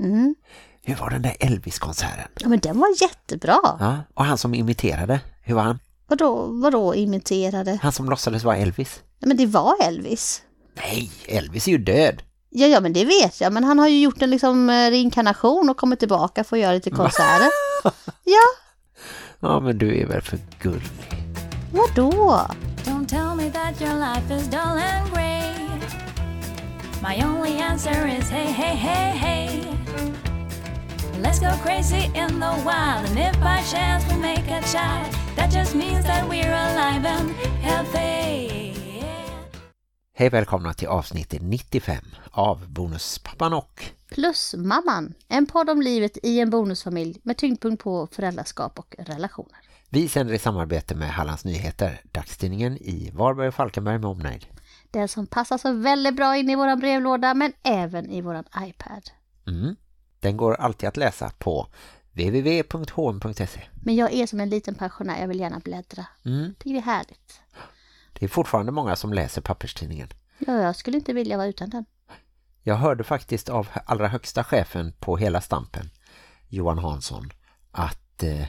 Mm. Hur var den där Elvis-konserten? Ja, men den var jättebra. Ja, och han som imiterade, hur var han? Vadå, vadå imiterade? Han som låtsades vara Elvis? Ja, men det var Elvis. Nej, Elvis är ju död. Ja, ja, men det vet jag. Men han har ju gjort en liksom reinkarnation och kommit tillbaka för att göra lite konserter. ja, Ja, men du är väl för gullig. vadå? Don't tell me that your life is dull and grey. My only answer is hey, hey, hey, hey. Let's go crazy in the wild, and if by chance we make a child, that just means that we're alive and healthy. Hej välkomna till avsnitt 95 av Bonuspappan och Plus mamman. En podd om livet i en bonusfamilj med tyngdpunkt på föräldraskap och relationer. vi sänder i samarbete med Hallands Nyheter, dagstidningen i Varberg och Falkenberg med omnejd. Den som passar så väldigt bra in i våran brevlåda men även i våran iPad. Mm. Den går alltid att läsa på www.hm.se. Men jag är som en liten pensionär, jag vill gärna bläddra. Mm. Det är härligt. Det är fortfarande många som läser papperstidningen. Ja, jag skulle inte vilja vara utan den. Jag hörde faktiskt av allra högsta chefen på hela stampen, Johan Hansson, att eh,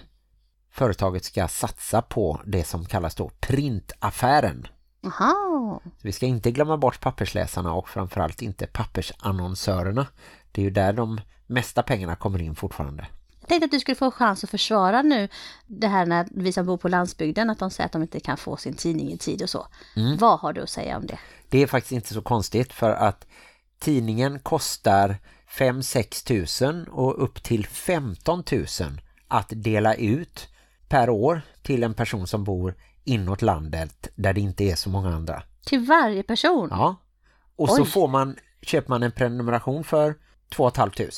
företaget ska satsa på det som kallas då printaffären. Jaha, Så vi ska inte glömma bort pappersläsarna och framförallt inte pappersannonsörerna. Det är ju där de mesta pengarna kommer in fortfarande. jag tänkte att du skulle få chans att försvara nu det här när vi som bor på landsbygden att de säger att de inte kan få sin tidning i tid och så. Vad har du att säga om det? Det är faktiskt inte så konstigt för att tidningen kostar 5-6 tusen och upp till 15 tusen att dela ut per år till en person som bor inåt landet där det inte är så många andra. Till varje person? Ja. Och så Oj. får man, köper man en prenumeration för 2 500.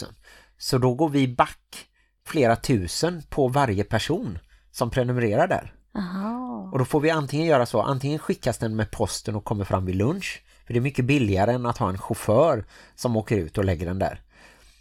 Så då går vi back flera tusen på varje person som prenumererar där. Jaha. Och då får vi antingen göra så, antingen skickas den med posten och kommer fram vid lunch. För det är mycket billigare än att ha en chaufför som åker ut och lägger den där.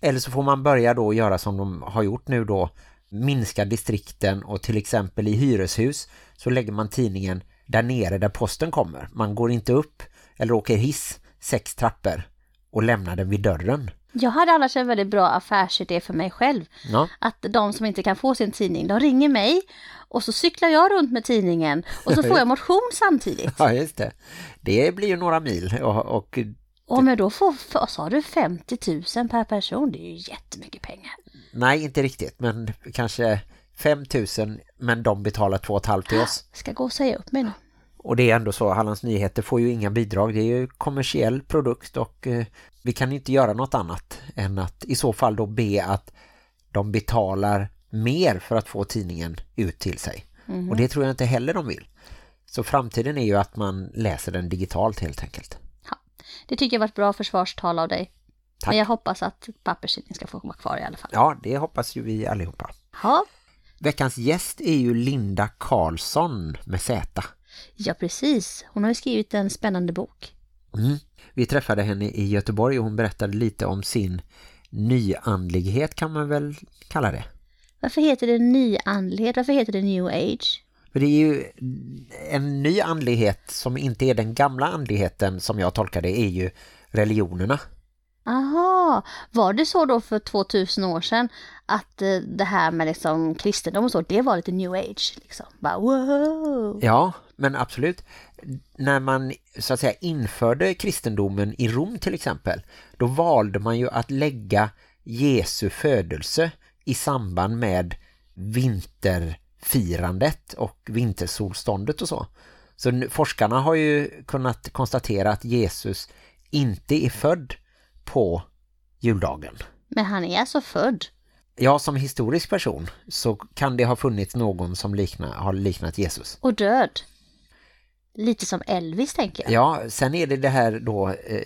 Eller så får man börja då göra som de har gjort nu då. Minska distrikten och till exempel i hyreshus så lägger man tidningen där nere där posten kommer. Man går inte upp eller åker hiss sex trappor och lämnar den vid dörren. Jag hade annars en väldigt bra affärsidé för mig själv. Ja, Att de som inte kan få sin tidning, de ringer mig och så cyklar jag runt med tidningen och så får jag motion samtidigt. ja just det. Det blir ju några mil och, och om jag då får, vad sa du, 50 000 per person, det är ju jättemycket pengar. Nej, inte riktigt. Men kanske 5 000 men de betalar 2,5 till oss. Jag ska gå och säga upp mig nu. Och det är ändå så, Hallands Nyheter får ju inga bidrag. Det är ju kommersiell produkt och eh, vi kan inte göra något annat än att i så fall då be att de betalar mer för att få tidningen ut till sig. Och det tror jag inte heller de vill. Så framtiden är ju att man läser den digitalt helt enkelt. Ja, det tycker jag var ett bra försvarstal av dig. Tack. Men jag hoppas att papperstidningen ska få vara kvar i alla fall. Ja, det hoppas ju vi allihopa. Ja, Veckans gäst är ju Linda Karlsson med Z. ja precis. Hon har ju skrivit en spännande bok. Mm. Vi träffade henne i Göteborg och hon berättade lite om sin nyandlighet kan man väl kalla det. Varför heter det nyandlighet? Varför heter det new age? För det är ju en ny andlighet som inte är den gamla andligheten som jag tolkar det är ju religionerna. Aha, var det så då för 2000 år sedan att eh, det här med liksom kristendom och så, det var lite new age liksom? Bara wow! Ja, men absolut. När man så att säga införde kristendomen i Rom till exempel, då valde man ju att lägga Jesu födelse i samband med vinterfirandet och vintersolståndet och så. Så forskarna har ju kunnat konstatera att Jesus inte är född på juldagen. Men han är alltså född. Ja, som historisk person så kan det ha funnits någon som likna, har liknat Jesus. Och död. Lite som Elvis tänker jag. Ja, sen är det det här då eh,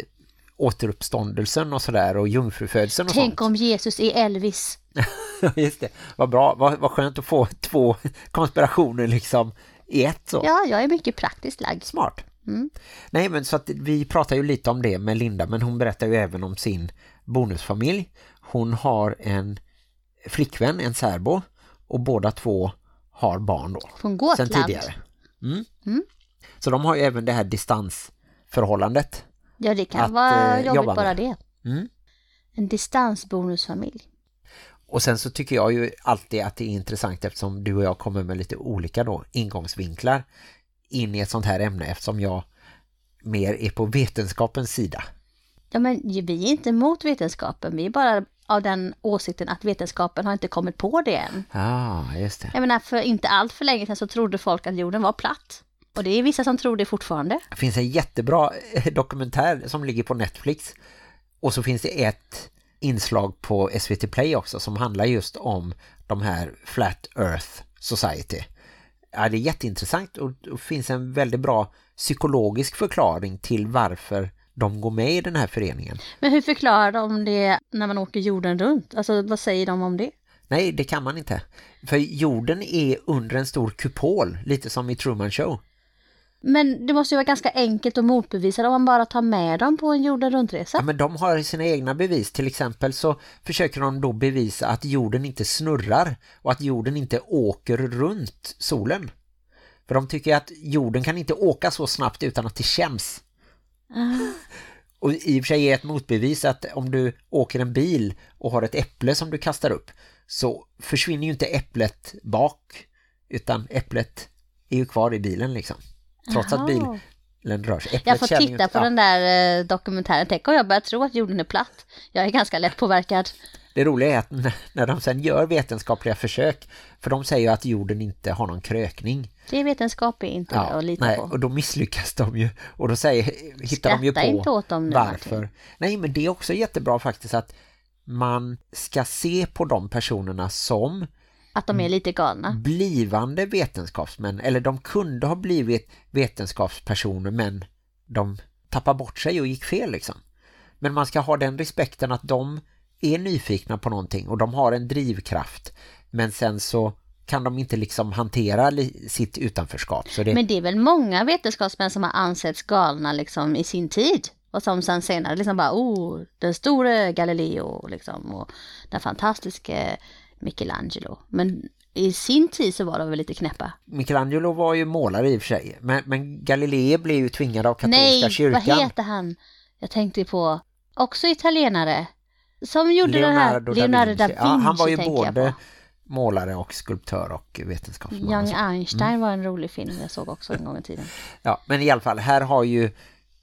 återuppståndelsen och sådär och jungfrufödseln och Tänk sånt. om Jesus är Elvis. Just det, vad bra, vad, vad skönt att få två konspirationer liksom i ett så. Ja, jag är mycket praktiskt lagd. Smart. Mm. Nej, men så att vi pratar ju lite om det med Linda, men hon berättar ju även om sin bonusfamilj. Hon har en flickvän, en särbo, och båda två har barn då. Från Sen Gotland. tidigare. Mm. Mm. Så de har ju även det här distansförhållandet. Ja, det kan Att, vara eh, jobbigt jobba bara det. Mm. En distansbonusfamilj. Och sen så tycker jag ju alltid att det är intressant eftersom du och jag kommer med lite olika då ingångsvinklar in i ett sånt här ämne eftersom jag mer är på vetenskapens sida. Ja men vi är inte emot vetenskapen, vi är bara av den åsikten att vetenskapen har inte kommit på det än. Ja, ah, just det. Jag menar, för inte allt för länge sedan så trodde folk att jorden var platt. Och det är vissa som tror det fortfarande. Det finns en jättebra eh, dokumentär som ligger på Netflix. Och så finns det ett inslag på SVT Play också som handlar just om de här Flat Earth Society. Ja, det är jätteintressant och det finns en väldigt bra psykologisk förklaring till varför de går med i den här föreningen. Men hur förklarar de det när man åker jorden runt? Alltså vad säger de om det? Nej, det kan man inte. För jorden är under en stor kupol, lite som i Truman Show. Men det måste ju vara ganska enkelt att motbevisa om man bara tar med dem på en jorden runtresa. Ja, men de har sina egna bevis. Till exempel så försöker de då bevisa att jorden inte snurrar och att jorden inte åker runt solen. För de tycker att jorden kan inte åka så snabbt utan att det känns. Ah. Och i och för sig är ett motbevis att om du åker en bil och har ett äpple som du kastar upp så försvinner ju inte äpplet bak utan äpplet är ju kvar i bilen liksom. Trots Jaha. att bilen rör sig. Äpplet Jag får titta på ja, den där eh, dokumentären. Tänk om jag börjar tro att jorden är platt. Jag är ganska lätt påverkad. Det roliga är att när de sen gör vetenskapliga försök för de säger ju att jorden inte har någon krökning. Det är vetenskap inte att lita nej, på. och då misslyckas de ju och då säger, hittar de ju Skratta på inte åt dem nu, varför. Martin. Nej, men det är också jättebra faktiskt att man ska se på de personerna som Att de är lite galna. blivande vetenskapsmän eller de kunde ha blivit vetenskapspersoner men de tappar bort sig och gick fel liksom. Men man ska ha den respekten att de är nyfikna på någonting och de har en drivkraft men sen så kan de inte liksom hantera sitt utanförskap. Det, Men det är väl många vetenskapsmän som har ansetts galna liksom i sin tid. Och som sen senare liksom bara, oh, den store Galileo liksom. Och den fantastiska Michelangelo. Men i sin tid så var de väl lite knäppa. Michelangelo var ju målare i och för sig men, men Galilei blev ju tvingad av katolska Nej, kyrkan. vad heter han? Jag tänkte på, också italienare. Som gjorde den här Leonardo da Vinci, Ja, han var ju både målare och skulptör och vetenskapsman. Young. Einstein var en rolig film jag såg också en gång i tiden. Ja, men i alla fall, här har ju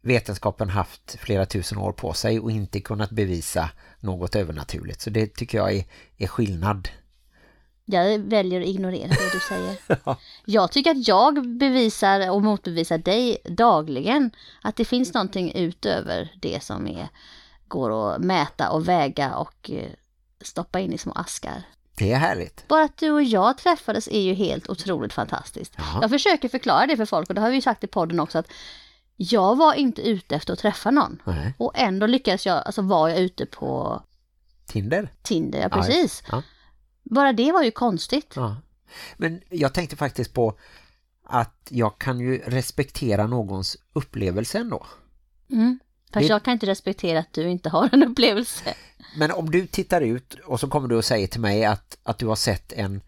vetenskapen haft flera tusen år på sig och inte kunnat bevisa något övernaturligt. Så det tycker jag är, är skillnad. Jag väljer att ignorera det du säger. Jag tycker att jag bevisar och motbevisar dig dagligen att det finns någonting utöver det som är, går att mäta och väga och eh, stoppa in i små askar. Det är härligt. Bara att du och jag träffades är ju helt otroligt fantastiskt. Ja. Jag försöker förklara det för folk och det har vi ju sagt i podden också att jag var inte ute efter att träffa någon. Nej. Och ändå lyckades jag, alltså var jag ute på Tinder? Tinder, ja precis. Ja. Bara det var ju konstigt. Ja. Men jag tänkte faktiskt på att jag kan ju respektera någons upplevelse ändå. Mm. Fast Det- jag kan inte respektera att du inte har en upplevelse. Men om du tittar ut och så kommer du och säger till mig att, att du har sett en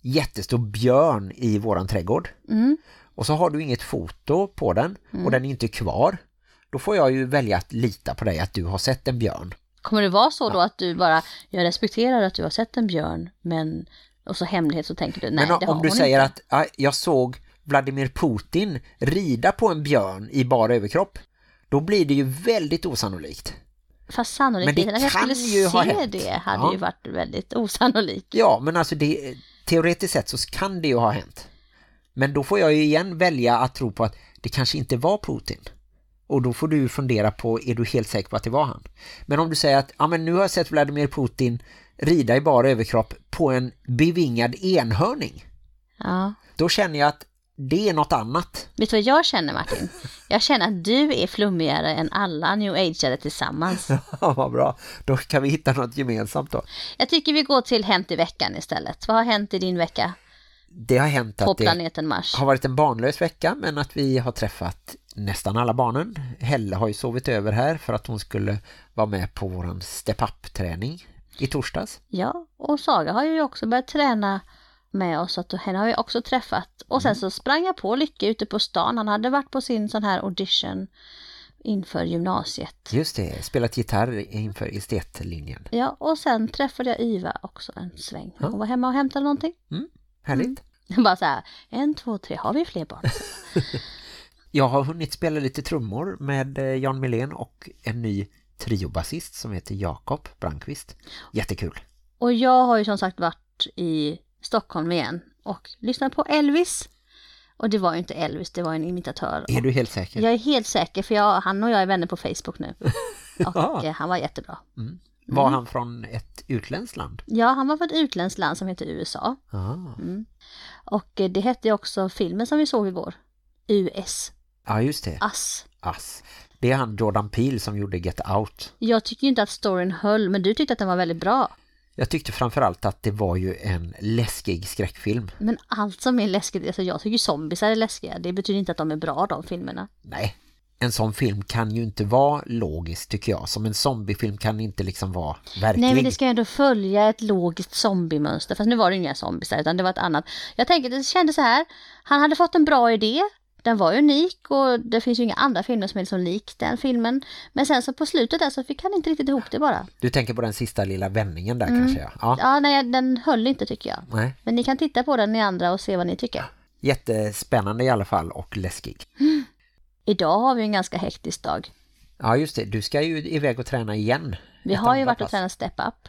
jättestor björn i våran trädgård. Mm. Och så har du inget foto på den och den är inte kvar. Då får jag ju välja att lita på dig att du har sett en björn. Kommer det vara så då att du bara, jag respekterar att du har sett en björn, men och så hemlighet så tänker du, nej Men det om har du hon säger inte. att ja, jag såg Vladimir Putin rida på en björn i bara överkropp, då blir det ju väldigt osannolikt. Fast sannolikheten Men det att jag kan skulle ju se det hade Ja. ju varit väldigt osannolik. Ja, men alltså det, teoretiskt sett så kan det ju ha hänt. Men då får jag ju igen välja att tro på att det kanske inte var Putin. Och då får du fundera på, är du helt säker på att det var han? Men om du säger att ja, men nu har jag sett Vladimir Putin rida i bara överkropp på en bevingad enhörning. Ja. Då känner jag att det är något annat. Vet du vad jag känner Martin? Jag känner att du är flummigare än alla new ageare tillsammans. Ja, vad bra. Då kan vi hitta något gemensamt då. Jag tycker vi går till Hänt i veckan istället. Vad har hänt i din vecka Det har hänt att det Mars? har varit en barnlös vecka men att vi har träffat nästan alla barnen. Helle har ju sovit över här för att hon skulle vara med på våran step-up-träning i torsdags. Ja, och Saga har ju också börjat träna med oss, så att henne har vi också träffat. Och Mm. sen så sprang jag på Lycke ute på stan. Han hade varit på sin sån här audition inför gymnasiet. Just det, spelat gitarr inför estetlinjen. Ja, och sen träffade jag Iva också en sväng. Ja. Hon var hemma och hämtade någonting. Härligt. Bara så här, en, två, tre, har vi fler barn? Jag har hunnit spela lite trummor med eh, Jan Milén och en ny triobasist som heter Jakob Brankvist. Jättekul. Och jag har ju som sagt varit i Stockholm igen och lyssnat på Elvis. Och det var ju inte Elvis, det var en imitatör. Är du helt säker? Jag är helt säker för jag, han och jag är vänner på Facebook nu. Och Ja. eh, han var jättebra. Var han från ett utländskt land? Ja, han var från ett utländskt land som heter USA. Ah. Och eh, det hette också filmen som vi såg igår. US. Ja, just det. Ass. Ass. Det är han Jordan Peele som gjorde Get Out. Jag tycker inte att storyn höll, men du tyckte att den var väldigt bra. Jag tyckte framförallt att det var ju en läskig skräckfilm. Men allt som är läskigt, alltså jag tycker zombiesar är läskiga. Det betyder inte att de är bra de filmerna. Nej, en sån film kan ju inte vara logisk tycker jag. Som en zombiefilm kan inte liksom vara verklig. Nej men det ska ju ändå följa ett logiskt zombiemönster. Fast nu var det inga zombiesar utan det var ett annat. Jag tänker det kändes så här. Han hade fått en bra idé. Den var unik och det finns ju inga andra filmer som är liksom lik den filmen. Men sen så på slutet där så fick han inte riktigt ihop det bara. Du tänker på den sista lilla vändningen där kanske ja. ja. Ja nej den höll inte tycker jag. Nej. Men ni kan titta på den ni andra och se vad ni tycker. Jättespännande i alla fall och läskig. Idag har vi en ganska hektisk dag. Ja just det, du ska ju iväg och träna igen. Vi har ju varit och tränat step up.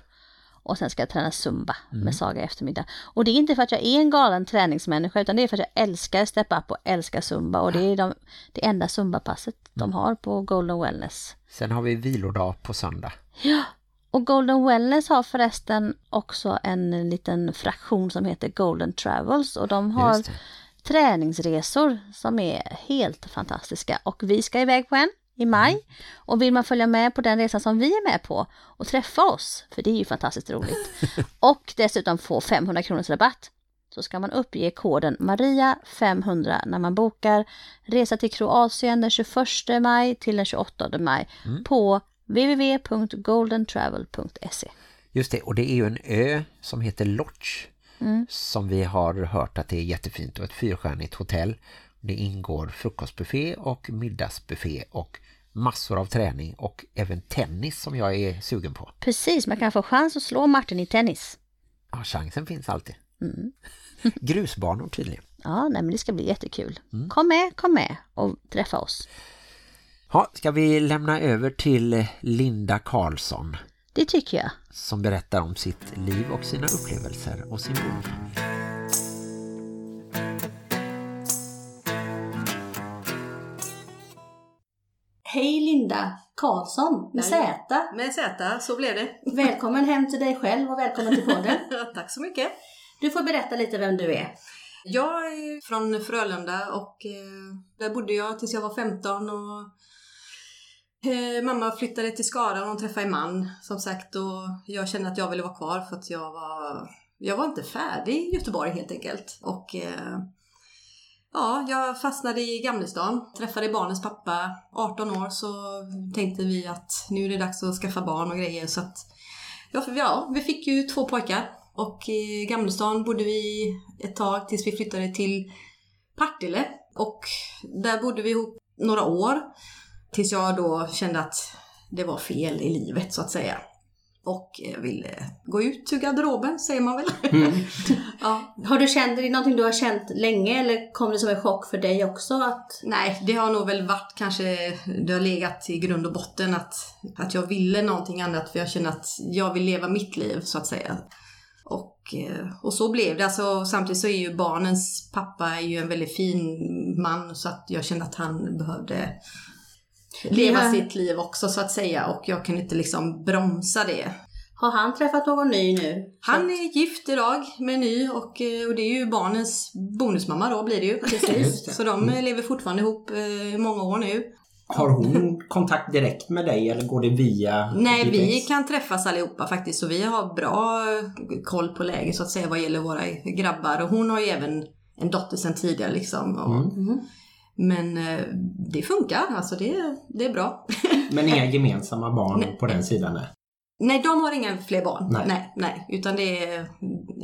Och sen ska jag träna zumba med Saga i eftermiddag. Och det är inte för att jag är en galen träningsmänniska utan det är för att jag älskar step up och älskar zumba. Och det är de, det enda zumba-passet de har på Golden Wellness. Sen har vi vilodag på söndag. Och Golden Wellness har förresten också en liten fraktion som heter Golden Travels. Och de har. Träningsresor som är helt fantastiska. Och vi ska iväg på en i maj. Mm. Och vill man följa med på den resan som vi är med på och träffa oss, för det är ju fantastiskt roligt, och dessutom få 500 kronors rabatt, så ska man uppge koden MARIA500 när man bokar resa till Kroatien den 21 maj till den 28 maj Mm. på www.goldentravel.se. Just det, och det är ju en ö som heter Lodge. Som vi har hört att det är jättefint och ett fyrstjärnigt hotell. Det ingår frukostbuffé och middagsbuffé och massor av träning och även tennis som jag är sugen på. Precis, man kan få chans att slå Martin i tennis. Ja, chansen finns alltid. Grusbanor tydligen. Ja, nej men det ska bli jättekul. Mm. Kom med, kom med och träffa oss. Ja, ska vi lämna över till Linda Karlsson Det tycker jag. som berättar om sitt liv och sina upplevelser och sin bonusfamilj. Hej Linda Karlsson med Nej. Z. Med Z, så blev det. Välkommen hem till dig själv och välkommen till podden. Tack så mycket. Du får berätta lite vem du är. Jag är från Frölunda och eh, där bodde jag tills jag var 15 och eh, mamma flyttade till Skara och hon träffade en man. Som sagt och jag kände att jag ville vara kvar för att jag var jag var inte färdig i Göteborg helt enkelt. Och eh, ja, jag fastnade i Gamlestan, träffade barnens pappa, 18 år så tänkte vi att nu är det dags att skaffa barn och grejer. Så att ja, för, ja vi fick ju två pojkar. Och i Gamlestan bodde vi ett tag tills vi flyttade till Partille. Och där bodde vi ihop några år. Tills jag då kände att det var fel i livet så att säga. Och eh, ville gå ut ur garderoben, säger man väl. ja. Har du känt, är det någonting du har känt länge eller kom det som en chock för dig också? Att... Nej, det har nog väl varit kanske, det har legat i grund och botten att, att jag ville någonting annat för jag känner att jag vill leva mitt liv så att säga. Och, eh, och så blev det. Alltså, samtidigt så är ju barnens pappa är ju en väldigt fin man så att jag kände att han behövde leva Ja. sitt liv också så att säga och jag kan inte liksom bromsa det. Har han träffat någon ny nu? Han är gift idag med en ny och, eh, och det är ju barnens bonusmamma då blir det ju. Det. Precis. Så de eh, lever fortfarande ihop eh, i många år nu. Har hon kontakt direkt med dig eller går det via Nej, ditt vi ex? kan träffas allihopa faktiskt så vi har bra koll på läget så att säga vad gäller våra grabbar och hon har ju även en dotter sedan tidigare liksom. Och, Mm. Men eh, det funkar, alltså det, det är bra. Men inga gemensamma barn Nej. på den sidan? Nej. nej, de har inga fler barn. Nej. nej, nej utan det är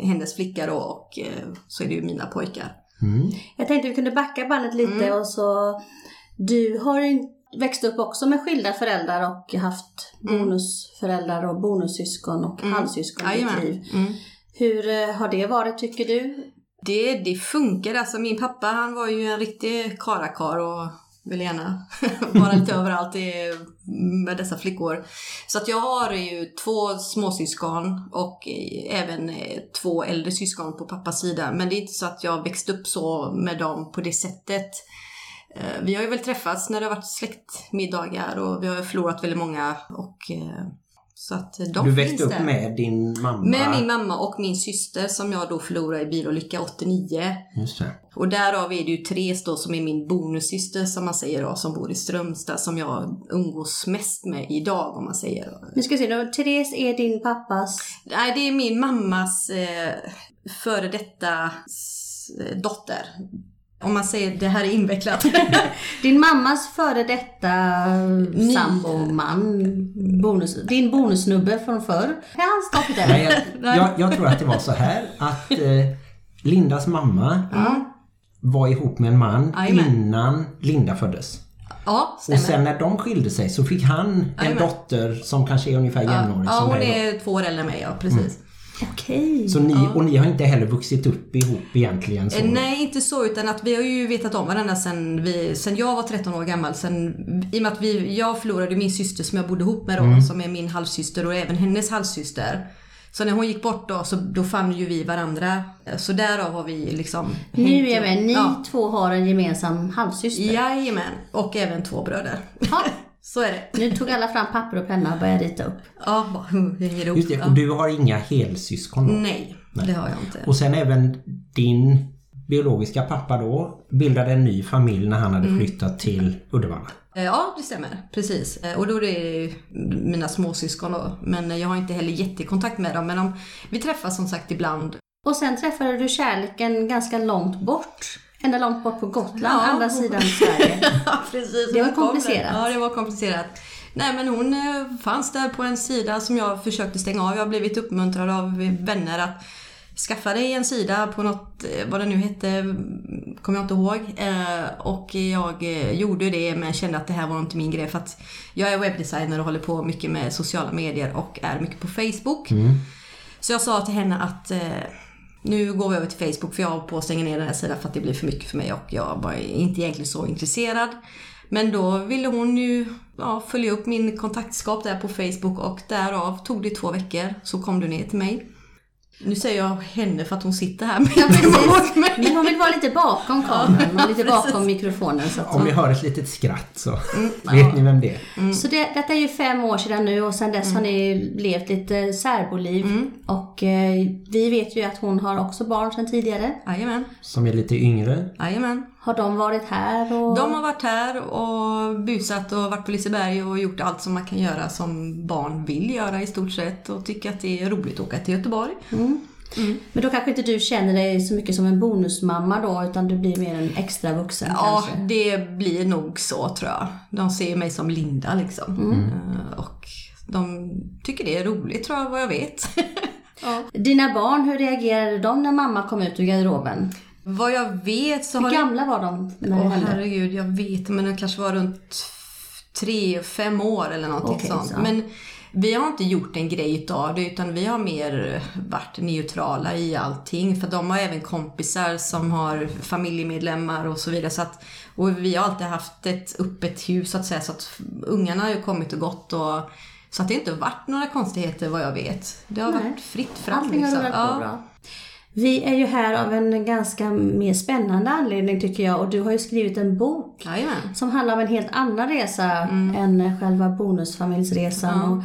hennes flicka då och eh, så är det ju mina pojkar. Mm. Jag tänkte vi kunde backa bandet lite Mm. och så... Du har, växt upp också med skilda föräldrar och haft bonusföräldrar och bonussyskon och halvsyskon i ditt liv. Mm. Hur eh, har det varit tycker du? Det, det funkar. Alltså min pappa han var ju en riktig karakar och ville gärna vara lite överallt i, med dessa flickor. Så att jag har ju två småsyskon och eh, även eh, två äldre syskon på pappas sida. Men det är inte så att jag växt upp så med dem på det sättet. Eh, vi har ju väl träffats när det har varit släktmiddagar och vi har ju förlorat väldigt många. Och, så att de Du växte upp där. med din mamma. Med min mamma och min syster som jag då förlorade i bilolycka 89. Just det. Och därav är det ju Therese då som är min bonussyster som man säger då, som bor i Strömstad som jag umgås mest med idag om man säger. Nu ska vi se, då, Therese är din pappas... Nej, det är min mammas eh, före detta eh, dotter. Om man säger det här är invecklat. Din mammas före detta samboman, bonus, din bonussnubbe från förr. Det är hans dotter. Nej, jag, jag, jag tror att det var så här att eh, Lindas mamma var ihop med en man Jajamän. innan Linda föddes. ja, Och stämmer. sen när de skilde sig så fick han en dotter som kanske är ungefär jämnårig ja, som hon då. är två år äldre än mig, ja precis. Okej. Så ni, och ni har inte heller vuxit upp ihop egentligen? Så. Eh, Nej, inte så utan att vi har ju vetat om varandra sen, vi, sen jag var 13 år gammal. Sen, I och med att vi, jag förlorade min syster som jag bodde ihop med då, som är min halvsyster och även hennes halvsyster. Så när hon gick bort då, så då fann ju vi varandra. Eh, Så därav har vi liksom... Nu är vi, ni Ja. två har en gemensam halvsyster. Jajamän, och även två bröder. Ja. så är det. Nu tog alla fram papper och penna och började rita upp. Ja, bara hänger ihop. Just det, Ja. och du har inga helsyskon då? Nej, det har jag inte. Och sen även din biologiska pappa då bildade en ny familj när han hade Mm. flyttat till Uddevalla. Eh, Ja, det stämmer. Precis. Eh, Och då är det mina småsyskon då. Men jag har inte heller jättekontakt med dem. Men de, vi träffas som sagt ibland. Och sen träffade du kärleken ganska långt bort. Ända långt bort på Gotland, Ja. andra sidan Sverige. Ja, precis. Det var komplicerat. Ja, det var komplicerat. Nej, men hon eh, fanns där på en sida som jag försökte stänga av. Jag har blivit uppmuntrad av vänner att skaffa dig en sida på något, eh, vad det nu hette, mm, kommer jag inte ihåg. Eh, Och jag gjorde det men kände att det här var inte min grej för att jag är webbdesigner och håller på mycket med sociala medier och är mycket på Facebook. Så jag sa till henne att nu går vi över till Facebook för jag håller på att stänga ner den här sidan för att det blir för mycket för mig och jag var inte egentligen så intresserad. Men då ville hon ju ja, följa upp min kontaktskap där på Facebook och därav tog det två veckor så kom du ner till mig. Nu säger jag henne för att hon sitter här Ja, med emot precis. mig. Men hon vill vara lite bakom kameran och lite bakom mikrofonen. Så, att Om ni hör ett litet skratt så Mm, vet ni vem det är. så det, detta är ju fem år sedan nu och sedan dess har ni levt lite särboliv. Och eh, vi vet ju att hon har också barn sedan tidigare. Jajamän, Som är lite yngre. jajamän. Har de varit här? Och... De har varit här och busat och varit på Liseberg och gjort allt som man kan göra som barn vill göra i stort sett och tycker att det är roligt att åka till Göteborg. Men då kanske inte du känner dig så mycket som en bonusmamma då utan du blir mer en extra vuxen Ja, kanske? det blir nog så tror jag. De ser mig som Linda liksom. Eh, Och de tycker det är roligt tror jag, vad jag vet. Dina barn, hur reagerade de när mamma kom ut ur garderoben? Vad jag vet så har Hur gamla var de när Åh herregud, jag vet men det kanske var runt tre, fem år eller någonting Okej, sånt. så. Men vi har inte gjort en grej utav det utan vi har mer varit neutrala i allting. För de har även kompisar som har familjemedlemmar och så vidare. Så att, och vi har alltid haft ett öppet hus så att säga. Så att ungarna har ju kommit och gått. Och, så att det inte har varit några konstigheter vad jag vet. Det har Nej. varit fritt fram. Allting har liksom. rullat på bra. Vi är ju här av en ganska mer spännande anledning tycker jag och du har ju skrivit en bok Jajamän. som handlar om en helt annan resa Mm. än själva bonusfamiljsresan och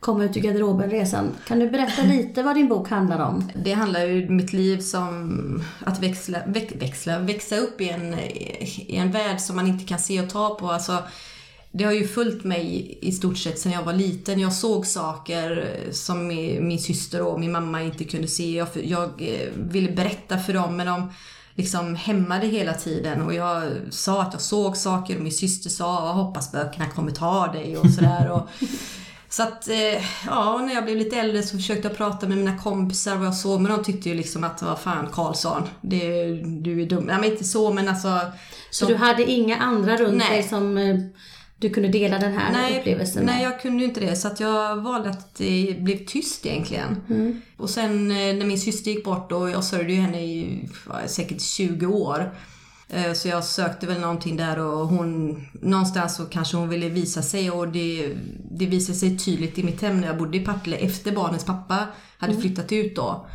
komma ut ur garderoben-resan. Kan du berätta lite vad din bok handlar om? Det handlar ju om mitt liv som att växla, väx, växla, växa upp i en, i en värld som man inte kan se och ta på. Alltså, det har ju följt mig i stort sett sedan jag var liten. Jag såg saker som min syster och min mamma inte kunde se. Jag, jag eh, ville berätta för dem men de liksom hämmade hela tiden och jag sa att jag såg saker och min syster sa jag hoppas böckerna kommer ta dig och sådär. Och, så att, eh, ja, när jag blev lite äldre så försökte jag prata med mina kompisar vad jag såg, men de tyckte ju liksom att vad fan Karlsson, det, du är dum. Nej men inte så men alltså. Så de, du hade inga andra runt Nej. dig som eh, du kunde dela den här nej, upplevelsen med? Nej, jag kunde ju inte det. Så att jag valde att det blev tyst egentligen. Mm. Och sen eh, när min syster gick bort och jag sörjde ju henne i säkert 20 år. Eh, Så jag sökte väl någonting där och hon, någonstans så kanske hon ville visa sig och det, det visade sig tydligt i mitt hem när jag bodde i Partille efter barnens pappa hade flyttat ut då.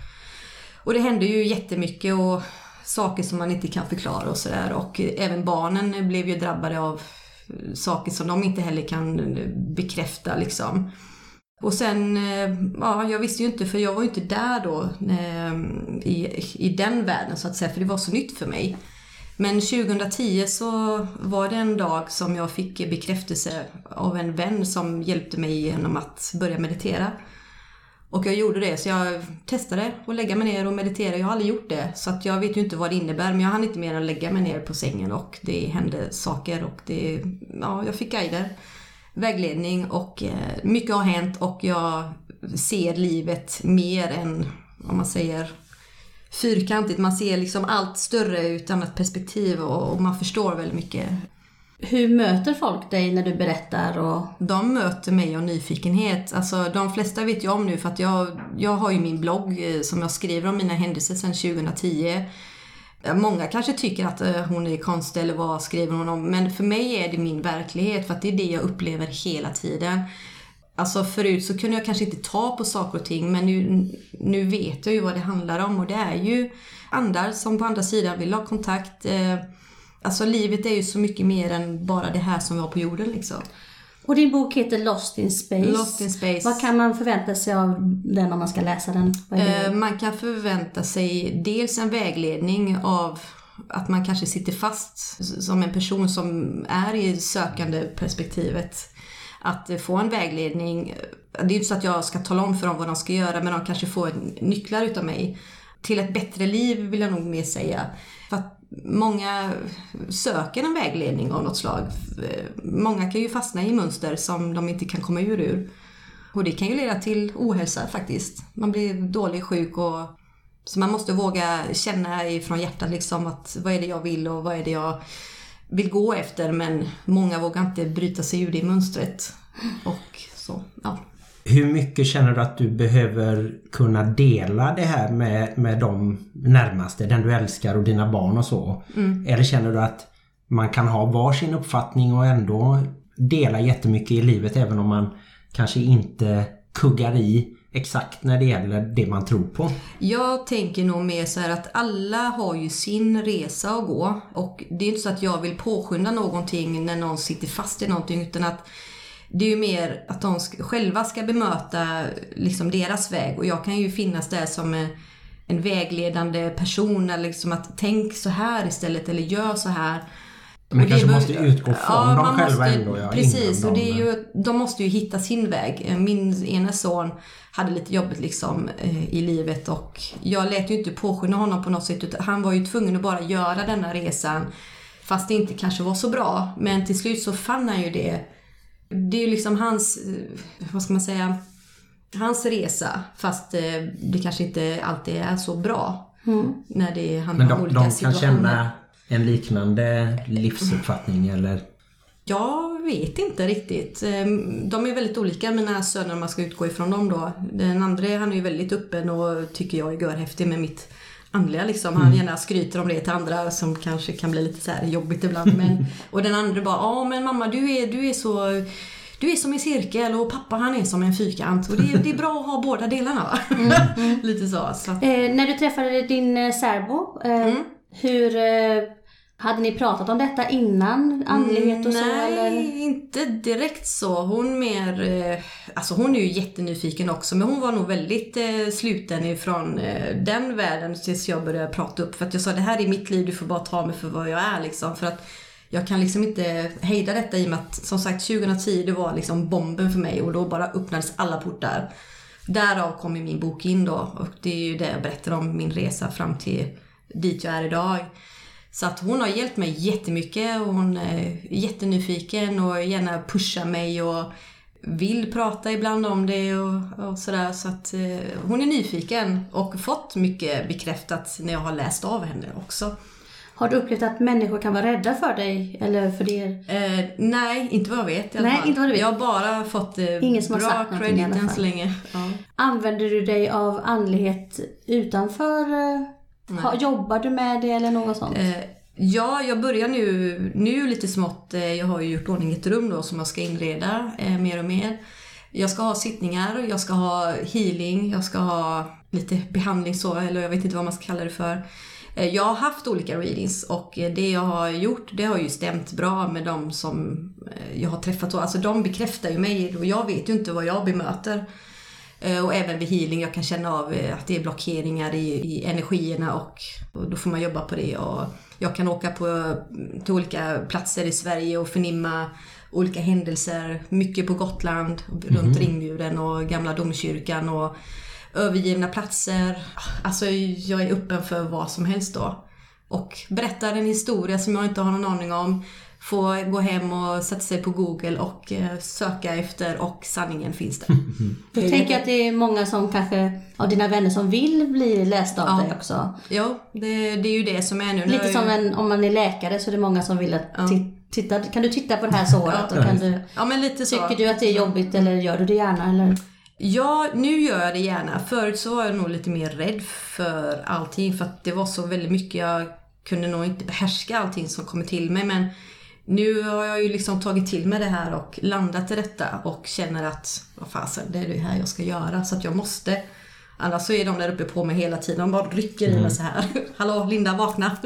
Och det hände ju jättemycket och saker som man inte kan förklara och sådär. Och även barnen blev ju drabbade av saker som de inte heller kan eh, bekräfta liksom. Och sen, eh, ja jag visste ju inte för jag var ju inte där då eh, i, i den världen så att säga för det var så nytt för mig. Men 2010 så var det en dag som jag fick bekräftelse av en vän som hjälpte mig genom att börja meditera. Och jag gjorde det, så jag testade att lägga mig ner och meditera. Jag har aldrig gjort det, så att jag vet ju inte vad det innebär. Men jag hann inte mer än lägga mig ner på sängen och det hände saker och det, ja, jag fick guider, vägledning och eh, mycket har hänt och jag ser livet mer än, om man säger, fyrkantigt. Man ser liksom allt större ur ett annat perspektiv och, och man förstår väldigt mycket. Hur möter folk dig när du berättar? Och... De möter mig av nyfikenhet. Alltså, de flesta vet jag om nu för att jag, jag har ju min blogg eh, som jag skriver om mina händelser sedan 2010. Många kanske tycker att eh, hon är konstig eller vad skriver hon om. Men för mig är det min verklighet för att det är det jag upplever hela tiden. Alltså förut så kunde jag kanske inte ta på saker och ting men nu, nu vet jag ju vad det handlar om och det är ju andar som på andra sidan vill ha kontakt. Eh, Alltså livet är ju så mycket mer än bara det här som vi har på jorden liksom. och din bok heter Lost in Space. Lost in Space. Vad kan man förvänta sig av den om man ska läsa den? Eh, Man kan förvänta sig dels en vägledning av att man kanske sitter fast som en person som är i sökande perspektivet. Att eh, få en vägledning. Det är inte så att jag ska tala om för dem vad de ska göra men de kanske får nycklar utav mig. Till ett bättre liv vill jag nog mer säga. För att många söker en vägledning av något slag. Många kan ju fastna i mönster som de inte kan komma ur ur. Och det kan ju leda till ohälsa faktiskt. Man blir dålig, sjuk och så man måste våga känna ifrån hjärtat liksom att vad är det jag vill och vad är det jag vill gå efter men många vågar inte bryta sig ur det mönstret. Och så, ja. Hur mycket känner du att du behöver kunna dela det här med, med de närmaste, den du älskar och dina barn och så? Eller känner du att man kan ha varsin uppfattning och ändå dela jättemycket i livet även om man kanske inte kuggar i exakt när det gäller det man tror på? Jag tänker nog mer så här att alla har ju sin resa att gå och det är inte så att jag vill påskynda någonting när någon sitter fast i någonting utan att det är ju mer att de själva ska bemöta liksom deras väg och jag kan ju finnas där som en, vägledande person eller liksom att tänk så här istället eller gör så här. Det kanske måste utgå från dem man själva måste, ändå, ja, Precis, och det är de- ju, de måste ju hitta sin väg. Min ena son hade lite jobbigt liksom eh, i livet och jag lät ju inte påskynda honom på något sätt utan han var ju tvungen att bara göra denna resan fast det inte kanske var så bra. Men till slut så fann han ju det. Det är ju liksom hans, eh, vad ska man säga, hans resa fast eh, det kanske inte alltid är så bra. När det handlar Men om de, olika de kan situationer. känna en liknande livsuppfattning eller? Jag vet inte riktigt. Ehm, De är väldigt olika mina söner om man ska utgå ifrån dem då. Den andra han är ju väldigt öppen och tycker jag är görhäftig med mitt andliga liksom. Han gärna skryter om det till andra som kanske kan bli lite så här jobbigt ibland. Men, och den andra bara, ja men mamma du är, du är så du är som en cirkel och pappa han är som en fyrkant. Och det är, det är bra att ha båda delarna va? lite så. så Eh, när du träffade din eh, särbo, eh, Mm. hur eh, hade ni pratat om detta innan? Andlighet och så? Nej, Eller? inte direkt så. Hon mer, eh, alltså hon är ju jättenyfiken också men hon var nog väldigt eh, sluten ifrån eh, den världen tills jag började prata upp. För att jag sa det här är mitt liv, du får bara ta mig för vad jag är liksom. För att jag kan liksom inte hejda detta i och med att som sagt 2010 det var liksom bomben för mig och då bara öppnades alla portar. Därav kom min bok in då och det är ju det jag berättar om min resa fram till dit jag är idag. Så att hon har hjälpt mig jättemycket och hon är jättenyfiken och gärna pushar mig och vill prata ibland om det och, och sådär. Så att eh, hon är nyfiken och fått mycket bekräftat när jag har läst av henne också. Har du upplevt att människor kan vara rädda för dig eller för er? Eh, nej, inte vad jag vet alla Nej, inte vad du vet. Jag har bara fått eh, Ingen som bra credit än så länge. Ja. Använder du dig av andlighet utanför? eh, Ha, jobbar du med det eller något sånt? Eh, ja, jag börjar nu, nu lite smått. Eh, jag har ju gjort ordning ett rum då som jag ska inreda eh, mer och mer. Jag ska ha sittningar, jag ska ha healing, jag ska ha lite behandling så, eller jag vet inte vad man ska kalla det för. Eh, Jag har haft olika readings och eh, det jag har gjort det har ju stämt bra med de som jag har träffat. Alltså de bekräftar ju mig och jag vet ju inte vad jag bemöter. Eh, Och även vid healing, jag kan känna av eh, att det är blockeringar i, i energierna och, och då får man jobba på det. Och jag kan åka på, till olika platser i Sverige och förnimma olika händelser. Mycket på Gotland, runt Ringmuren och Gamla domkyrkan och övergivna platser. Alltså jag är öppen för vad som helst då. Och berättar en historia som jag inte har någon aning om. Få gå hem och sätta sig på Google och eh, söka efter och sanningen finns där. Jag tänker att det är många som kanske, av dina vänner som vill bli lästa av Ja. dig också. Jo, det, det är ju det som är nu. Lite som ju- en, om man är läkare så är det många som vill att ti- titta, kan du titta på det här såret? och kan du, Ja men lite så. tycker du att det är jobbigt eller gör du det gärna? Eller? Ja, nu gör jag det gärna. Förut så var jag nog lite mer rädd för allting för att det var så väldigt mycket. Jag kunde nog inte behärska allting som kommer till mig men nu har jag ju liksom tagit till mig det här och landat i detta och känner att vad fasen, det är det här jag ska göra så att jag måste. Annars så är de där uppe på mig hela tiden. De bara rycker i mig så här. Hallå Linda, vakna!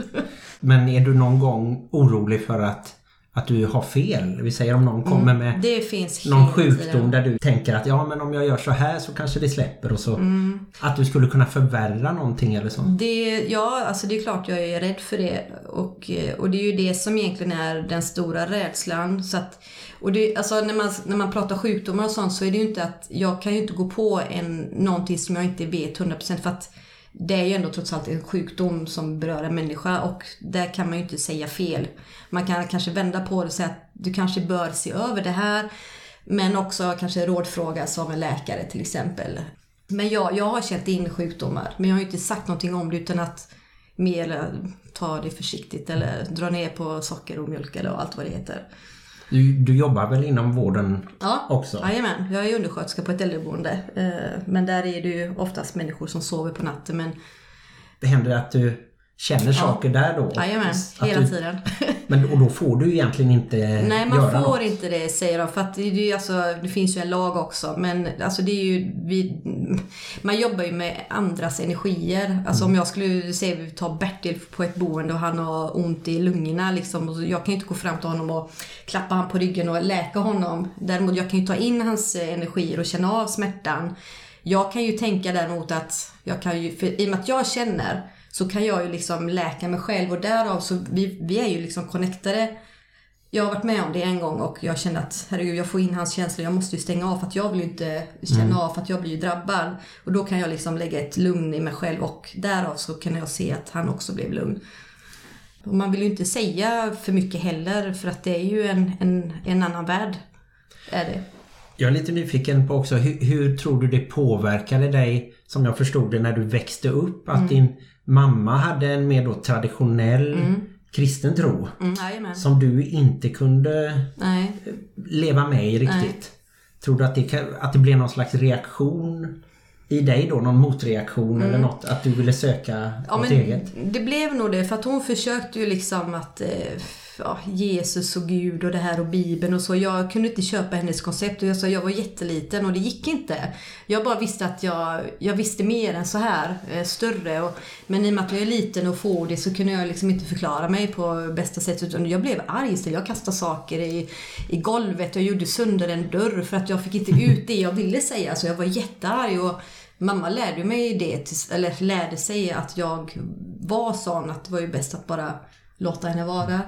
Men är du någon gång orolig för att, att du har fel? Vi säger om någon kommer med Det finns någon sjukdom där du tänker att ja men om jag gör så här så kanske det släpper och så. Mm. Att du skulle kunna förvärra någonting eller så. Det, ja, alltså det är klart jag är rädd för det. Och, eh, och det är ju det som egentligen är den stora rädslan. Så att, och det, alltså när, man, när man pratar sjukdomar och sånt så är det ju inte att jag kan ju inte gå på en, någonting som jag inte vet 100% för att det är ju ändå trots allt en sjukdom som berör en människa och där kan man ju inte säga fel. Man kan kanske vända på det och säga att du kanske bör se över det här. Men också kanske rådfråga som en läkare till exempel. Men jag, jag har känt in sjukdomar men jag har ju inte sagt någonting om det utan att mer ta det försiktigt eller dra ner på socker och mjölk eller allt vad det heter. Du, du jobbar väl inom vården Ja, också? Jajamän, jag är undersköterska på ett äldreboende. Eh, Men där är det ju oftast människor som sover på natten. Men Det händer att du känner saker där då? jajamän, hela du, tiden. Men och då får du egentligen inte Nej, man göra får något? inte det säger de. För att det, är alltså, det finns ju en lag också. Men alltså det är ju, vi, man jobbar ju med andras energier. Alltså om jag skulle se, vi tar Bertil på ett boende och han har ont i lungorna liksom. Och jag kan ju inte gå fram till honom och klappa han på ryggen och läka honom. Däremot jag kan ju ta in hans energier och känna av smärtan. Jag kan ju tänka däremot att jag kan ju, för i och med att jag känner så kan jag ju liksom läka mig själv och därav så vi, vi är ju liksom connectade. Jag har varit med om det en gång och jag kände att herregud jag får in hans känslor, jag måste ju stänga av för att jag vill ju inte känna av för att jag blir ju drabbad. Och då kan jag liksom lägga ett lugn i mig själv och därav så kan jag se att han också blev lugn. Och man vill ju inte säga för mycket heller för att det är ju en, en, en annan värld. Är det. Jag är lite nyfiken på också, hur, hur tror du det påverkade dig, som jag förstod det när du växte upp, att Mm. din mamma hade en mer då traditionell kristen tro Mm, som du inte kunde Nej. leva med i riktigt. Tror du att det, kan, att det blev någon slags reaktion i dig då? Någon motreaktion eller något? Att du ville söka Mm. Ja, något eget? det blev nog det för att hon försökte ju liksom att eh, ja, Jesus och Gud och det här och Bibeln och så. Jag kunde inte köpa hennes koncept och jag sa jag var jätteliten och det gick inte. Jag bara visste att jag, jag visste mer än så här, eh, större. Och, men i och med att jag är liten och får det så kunde jag liksom inte förklara mig på bästa sätt. Utan jag blev arg istället. Jag kastade saker i, i golvet och jag gjorde sönder en dörr för att jag fick inte ut det jag ville säga. Så jag var jättearg. Och, Mamma lärde mig det, eller lärde sig att jag var sån att det var ju bäst att bara låta henne vara.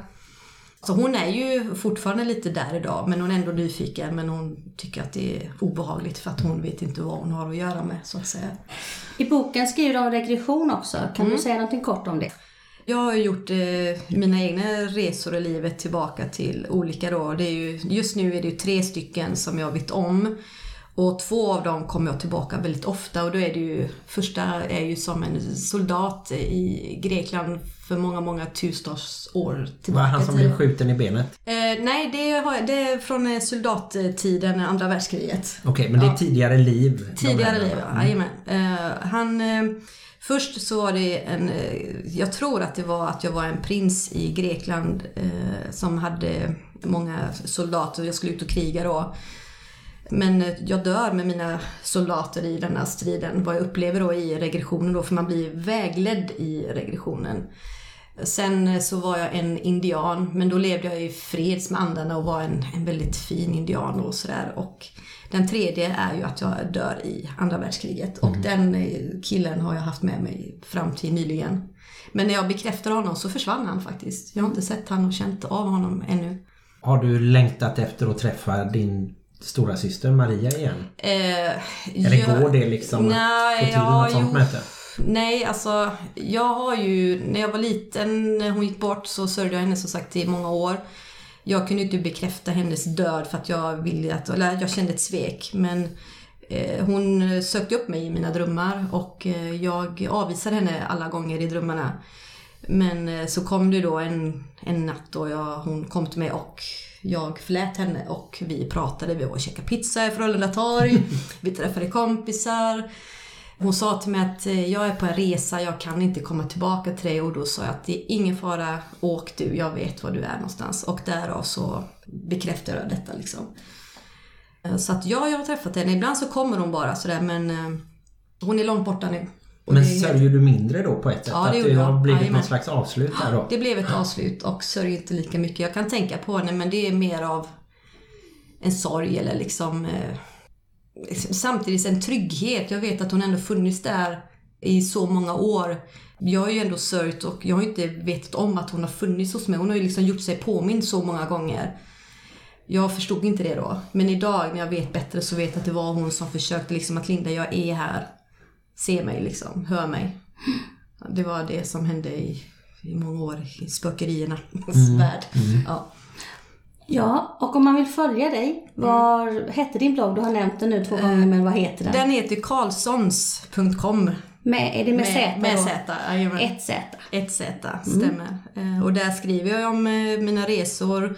Så hon är ju fortfarande lite där idag men hon är ändå nyfiken men hon tycker att det är obehagligt för att hon vet inte vad hon har att göra med så att säga. I boken skriver du om regression också. Kan du säga någonting kort om det? Jag har gjort eh, mina egna resor i livet tillbaka till olika då. Det är ju, just nu är det tre stycken som jag vet om. Och två av dem kommer jag tillbaka väldigt ofta och då är det ju, första är ju som en soldat i Grekland för många, många tusentals år Var tillbaka. han som blev skjuten i benet? Eh, nej, det, har, det är från eh, soldattiden, andra världskriget. Okej, men det är Ja. tidigare liv. Tidigare liv, ja. Jajamän. Eh, han, eh, först så var det en, eh, jag tror att det var att jag var en prins i Grekland eh, som hade många soldater och jag skulle ut och kriga då. Men eh, jag dör med mina soldater i denna striden. Vad jag upplever då i regressionen då, för man blir vägledd i regressionen. Sen eh, så var jag en indian, men då levde jag i freds med andarna och var en, en väldigt fin indian och sådär. Och den tredje är ju att jag dör i andra världskriget. Och den eh, killen har jag haft med mig fram till nyligen. Men när jag bekräftade honom så försvann han faktiskt. Jag har inte sett han och känt av honom ännu. Har du längtat efter att träffa din stora syster Maria igen? Eh, Eller jag- går det liksom Nej, att få till ja, något sånt jo. möte? Nej, alltså jag har ju, när jag var liten, när hon gick bort så sörjde jag henne som sagt i många år. Jag kunde inte bekräfta hennes död för att jag ville att, eller jag kände ett svek. Men eh, hon sökte upp mig i mina drömmar och eh, jag avvisade henne alla gånger i drömmarna. Men eh, så kom det då en, en natt då jag, hon kom till mig och jag förlät henne och vi pratade. Vi var och käkade pizza i Frölunda torg. vi träffade kompisar. Hon sa till mig att eh, jag är på en resa, jag kan inte komma tillbaka till dig och då sa jag att det är ingen fara, åk du, jag vet var du är någonstans. Och därav så bekräftade jag detta liksom. Eh, Så att ja, jag har träffat henne. Ibland så kommer hon bara sådär men eh, hon är långt borta nu. Och Men det sörjer du mindre då på ett sätt? Ja, det att det har blivit Jajamän. något slags avslut där då? Det blev ett avslut och sörjer inte lika mycket. Jag kan tänka på henne men det är mer av en sorg eller liksom eh, samtidigt en trygghet. Jag vet att hon ändå funnits där i så många år. Jag har ju ändå sörjt och jag har inte vetat om att hon har funnits hos mig. Hon har ju liksom gjort sig påmind så många gånger. Jag förstod inte det då. Men idag när jag vet bättre så vet jag att det var hon som försökte liksom att Linda, jag är här. Se mig liksom, hör mig. Det var det som hände i, i många år i spökeriernas värld. Ja. Ja, och om man vill följa dig, var hette din blogg? Du har nämnt den nu två gånger, men vad heter den? Den heter karlssons.com. Med, är det med, Z Med? Z, jajamän. Ett Z. Ett Z, stämmer. Eh, Och där skriver jag om eh, mina resor,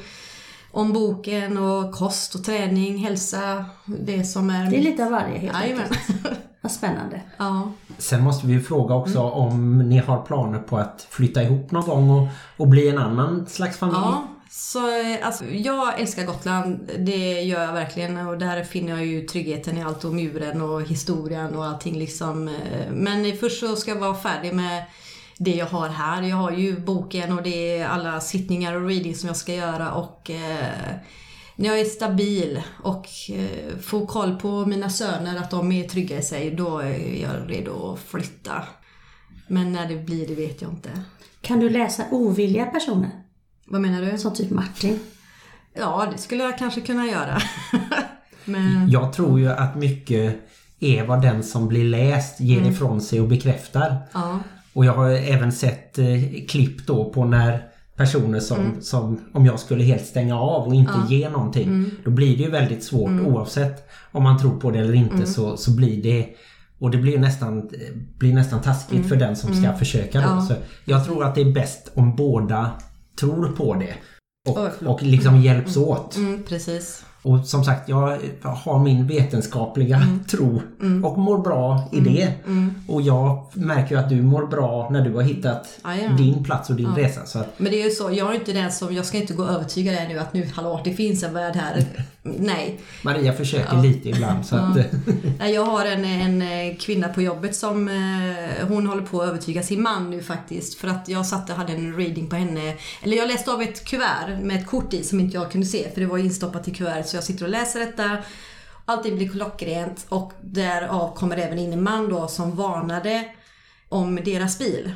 om boken och kost och träning, hälsa, det som är... Det är lite av varje helt enkelt. Vad spännande. Ja. Sen måste vi ju fråga också Mm. om ni har planer på att flytta ihop någon gång och, och bli en annan slags familj? Ja, så eh, alltså, jag älskar Gotland. Det gör jag verkligen och där finner jag ju tryggheten i allt och muren och historien och allting liksom. eh, Men först så ska jag vara färdig med det jag har här. Jag har ju boken och det är alla sittningar och reading som jag ska göra och eh, när jag är stabil och eh, får koll på mina söner, att de är trygga i sig, då är jag redo att flytta. Men när det blir, det vet jag inte. Kan du läsa ovilliga personer? Vad menar du? Som typ Martin. Ja, det skulle jag kanske kunna göra. Men Jag tror ju att mycket är vad den som blir läst ger Mm. ifrån sig och bekräftar. ja, Och jag har även sett eh, klipp då på när personer som, Mm. som om jag skulle helt stänga av och inte ge någonting. Mm. Då blir det ju väldigt svårt oavsett om man tror på det eller inte Mm. så, så blir det och det blir nästan, blir nästan taskigt för den som ska försöka då. Mm. Ja. Så jag tror att det är bäst om båda tror på det. Och, förlåt. och liksom hjälps åt. mm, precis. Och som sagt, jag har min vetenskapliga Mm. tro och mår bra i det. Och jag märker ju att du mår bra när du har hittat Jajamän. din plats och din resa. Så att, Men det är ju så, jag är inte den som, jag ska inte gå och övertyga dig nu att nu, hallå, det finns en värld här. Nej. Maria försöker lite ibland. Så att, Nej, Jag har en, en eh, kvinna på jobbet som eh, hon håller på att övertyga sin man nu faktiskt. För att jag satt och hade en reading på henne. Eller jag läste av ett kuvert med ett kort i som inte jag kunde se för det var instoppat i kuvertet. Så jag sitter och läser detta. Allting blir klockrent och därav kommer även in en man då som varnade om deras bil.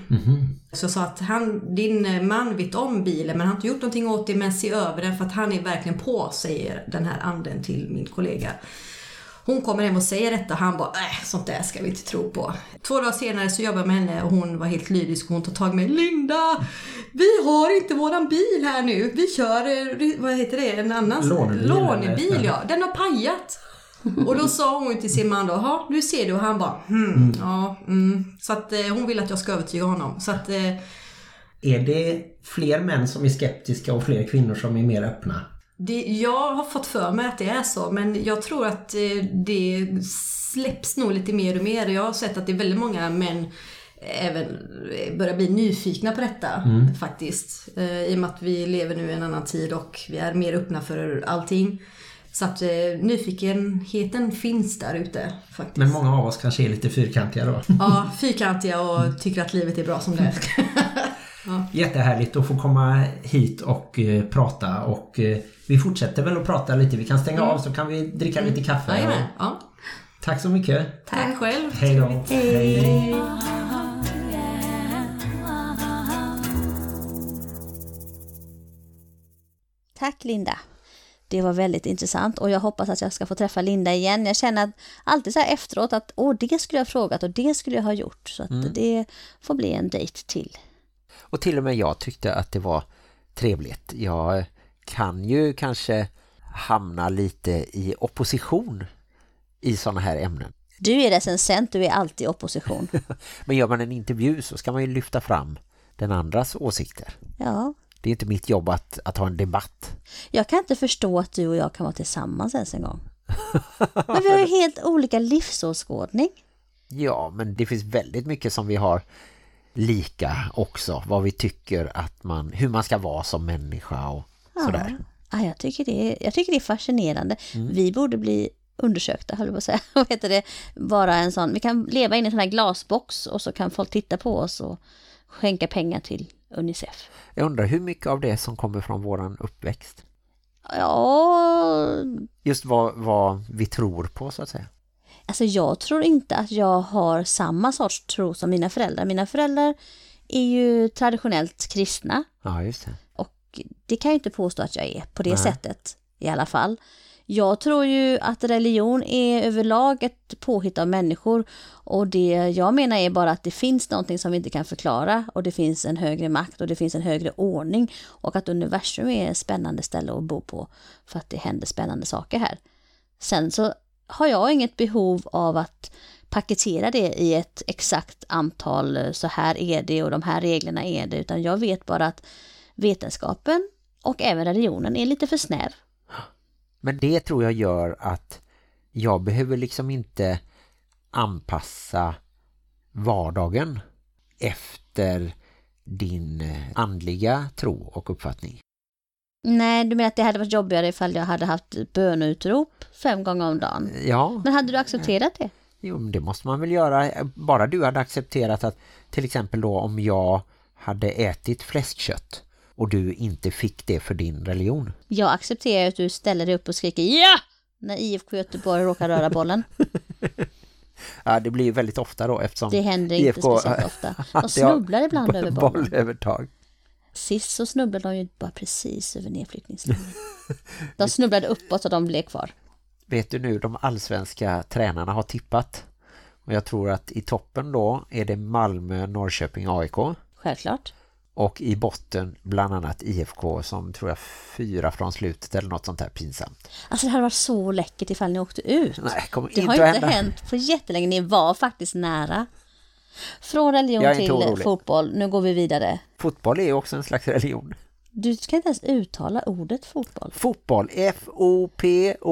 Så jag sa att han, din man vet om bilen men han har inte gjort någonting åt det men se över den för att han är verkligen på, säger den här anden till min kollega. Hon kommer hem och säger detta och han bara äh, sånt där ska vi inte tro på. Två dagar senare så jobbar jag med henne och hon var helt lyrisk och hon tar tag i mig. Linda! Vi har inte våran bil här nu. Vi kör, eh, vad heter det, en annan Lånebil, lånebil ja. Den har pajat. Och då sa hon till sin man då, "Jaha, nu ser du och han bara hmm, ja, mm. Så att eh, hon vill att jag ska övertyga honom. Så att eh, Är det fler män som är skeptiska och fler kvinnor som är mer öppna? det, jag har fått för mig att det är så, men jag tror att eh, det släpps nog lite mer och mer. Jag har sett att det är väldigt många män även eh, börjar bli nyfikna på detta faktiskt. Eh, I och med att vi lever nu i en annan tid och vi är mer öppna för allting. Så att eh, nyfikenheten finns där ute faktiskt. Men många av oss kanske är lite fyrkantiga då. Ja, fyrkantiga och tycker att livet är bra som det är. Jättehärligt att få komma hit och eh, prata och eh, vi fortsätter väl att prata lite. Vi kan stänga av så kan vi dricka lite kaffe. Jajamän, ja. Tack så mycket. Tack själv. Hej då. Hej. Tack Linda. Det var väldigt intressant och jag hoppas att jag ska få träffa Linda igen. Jag känner att alltid så här efteråt att åh, det skulle jag ha frågat och det skulle jag ha gjort. Så att det får bli en dejt till. Och till och med jag tyckte att det var trevligt. Jag kan ju kanske hamna lite i opposition i sådana här ämnen. Du är recensent, du är alltid i opposition. Men gör man en intervju så ska man ju lyfta fram den andras åsikter. Ja, Det är inte mitt jobb att, att ha en debatt. jag kan inte förstå att du och jag kan vara tillsammans ens en gång. Men vi har ju helt olika livsåskådning. Ja, men det finns väldigt mycket som vi har lika också. Vad vi tycker att man, hur man ska vara som människa och sådär. Ja, jag, tycker det är, jag tycker det är fascinerande. Vi borde bli undersökta, höll jag på att säga. Vad heter det? Vara en sån, vi kan leva in i en sån här glasbox och så kan folk titta på oss och skänka pengar till Unicef. Jag undrar hur mycket av det som kommer från våran uppväxt. Ja, Just vad, vad vi tror på så att säga. alltså jag tror inte att jag har samma sorts tro som mina föräldrar. Mina föräldrar är ju traditionellt kristna Ja, just det. och det kan jag inte påstå att jag är på det Nej. sättet i alla fall. Jag tror ju att religion är överlag ett påhitt av människor och det jag menar är bara att det finns någonting som vi inte kan förklara och det finns en högre makt och det finns en högre ordning och att universum är ett spännande ställe att bo på för att det händer spännande saker här. Sen så har jag inget behov av att paketera det i ett exakt antal, eh, så här är det och de här reglerna är det, utan jag vet bara att vetenskapen och även religionen är lite för snäv. Men det tror jag gör att jag behöver liksom inte anpassa vardagen efter din eh, andliga tro och uppfattning. Nej, du menar att det hade varit jobbigare ifall jag hade haft bönutrop fem gånger om dagen? Ja, Men hade du accepterat det? jo, men det måste man väl göra. Bara du hade accepterat att till exempel då om jag hade ätit fläskkött och du inte fick det för din religion. Jag accepterar att du ställer dig upp och skriker ja! När IFK Göteborg råkar röra bollen. Ja, det blir ju väldigt ofta då eftersom Det händer inte IFK speciellt ofta. De snubblar ibland över bollen. Bollövertag. Sist så snubblade de ju bara precis över nedflyttningslinjen. De snubblade uppåt och de blev kvar. Vet du nu, de allsvenska tränarna har tippat. Och jag tror att i toppen då är det Malmö, Norrköping, AIK. Självklart. Och i botten bland annat IFK som tror jag fyra från slutet eller något sånt här pinsamt. Alltså det hade varit så läckert ifall ni åkte ut. Nej, kommer Det inte har att inte hänt på jättelänge. Ni var faktiskt nära. Från religion till orolig. fotboll. Nu går vi vidare. Fotboll är ju också en slags religion. Du ska inte ens uttala ordet fotboll. Fotboll, F-O-P-O-L-L.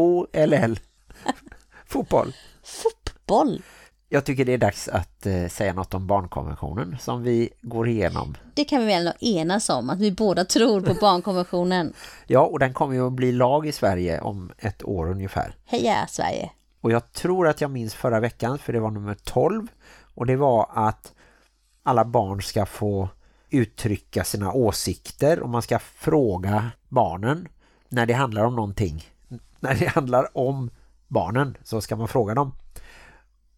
Fotboll. Fotboll! Jag tycker det är dags att eh, säga något om barnkonventionen som vi går igenom. Det kan vi väl enas om, att vi båda tror på barnkonventionen. Ja, och den kommer ju att bli lag i Sverige om ett år ungefär. Heja Sverige! Och jag tror att jag minns förra veckan, för det var nummer 12. Och det var att alla barn ska få uttrycka sina åsikter och man ska fråga barnen när det handlar om någonting. När det handlar om barnen så ska man fråga dem.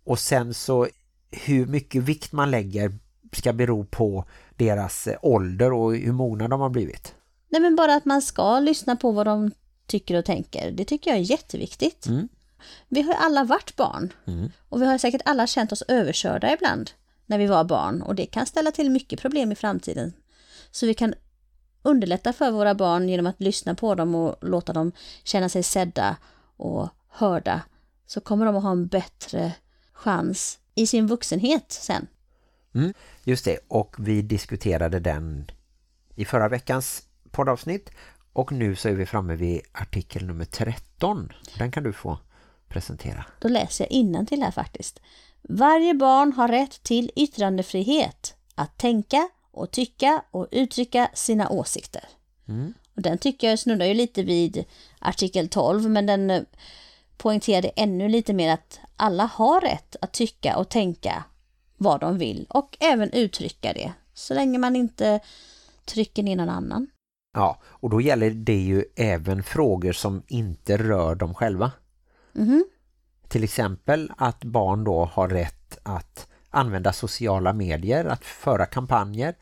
Och sen så hur mycket vikt man lägger ska bero på deras eh, ålder och hur mogna de har blivit. Nej men bara att man ska lyssna på vad de tycker och tänker. Det tycker jag är jätteviktigt. Mm. Vi har ju alla varit barn. Mm. Och vi har säkert alla känt oss överkörda ibland när vi var barn. Och det kan ställa till mycket problem i framtiden. Så vi kan underlätta för våra barn genom att lyssna på dem och låta dem känna sig sedda och hörda så kommer de att ha en bättre chans i sin vuxenhet sen. Mm, just det, och vi diskuterade den i förra veckans poddavsnitt och nu så är vi framme vid artikel nummer 13. Den kan du få presentera. Då läser jag innan till här faktiskt. Varje barn har rätt till yttrandefrihet, att tänka och tycka och uttrycka sina åsikter. Mm. Och den tycker jag snuddar ju lite vid artikel 12 men den eh, poängterade ännu lite mer att alla har rätt att tycka och tänka vad de vill och även uttrycka det. Så länge man inte trycker ner någon annan. Ja, och då gäller det ju även frågor som inte rör dem själva. Mhm. Till exempel att barn då har rätt att använda sociala medier, att föra kampanjer.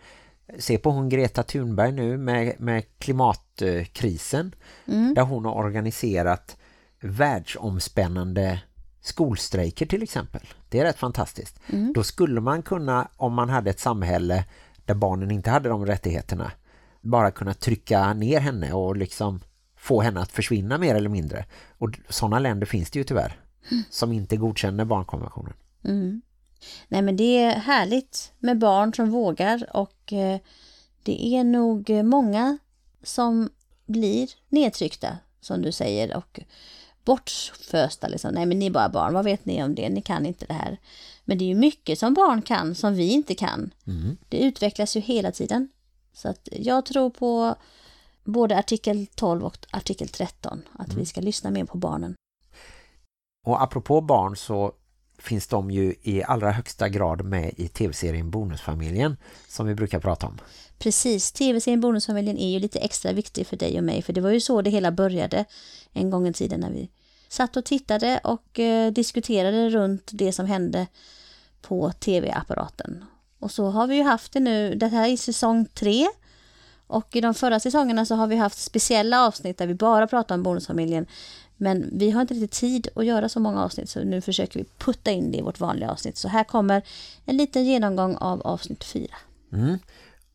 Se på hon Greta Thunberg nu med, med klimatkrisen där hon har organiserat världsomspännande skolstrejker till exempel. Det är rätt fantastiskt. Då skulle man kunna, om man hade ett samhälle där barnen inte hade de rättigheterna, bara kunna trycka ner henne och liksom få henne att försvinna mer eller mindre. Och sådana länder finns det ju tyvärr som inte godkänner barnkonventionen. Mm. Nej men det är härligt med barn som vågar och eh, det är nog eh, många som blir nedtryckta som du säger och bortfösta liksom. Nej men ni är bara barn, vad vet ni om det? Ni kan inte det här. Men det är ju mycket som barn kan som vi inte kan. Det utvecklas ju hela tiden. Så att jag tror på både artikel 12 och artikel 13 att vi ska lyssna mer på barnen. Och apropå barn så finns de ju i allra högsta grad med i tv-serien Bonusfamiljen som vi brukar prata om. Precis, tv-serien Bonusfamiljen är ju lite extra viktig för dig och mig för det var ju så det hela började en gång i tiden när vi satt och tittade och eh, diskuterade runt det som hände på tv-apparaten. Och så har vi ju haft det nu, det här är säsong tre och i de förra säsongerna så har vi haft speciella avsnitt där vi bara pratar om Bonusfamiljen men vi har inte riktigt tid att göra så många avsnitt så nu försöker vi putta in det i vårt vanliga avsnitt. Så här kommer en liten genomgång av avsnitt fyra. Mm.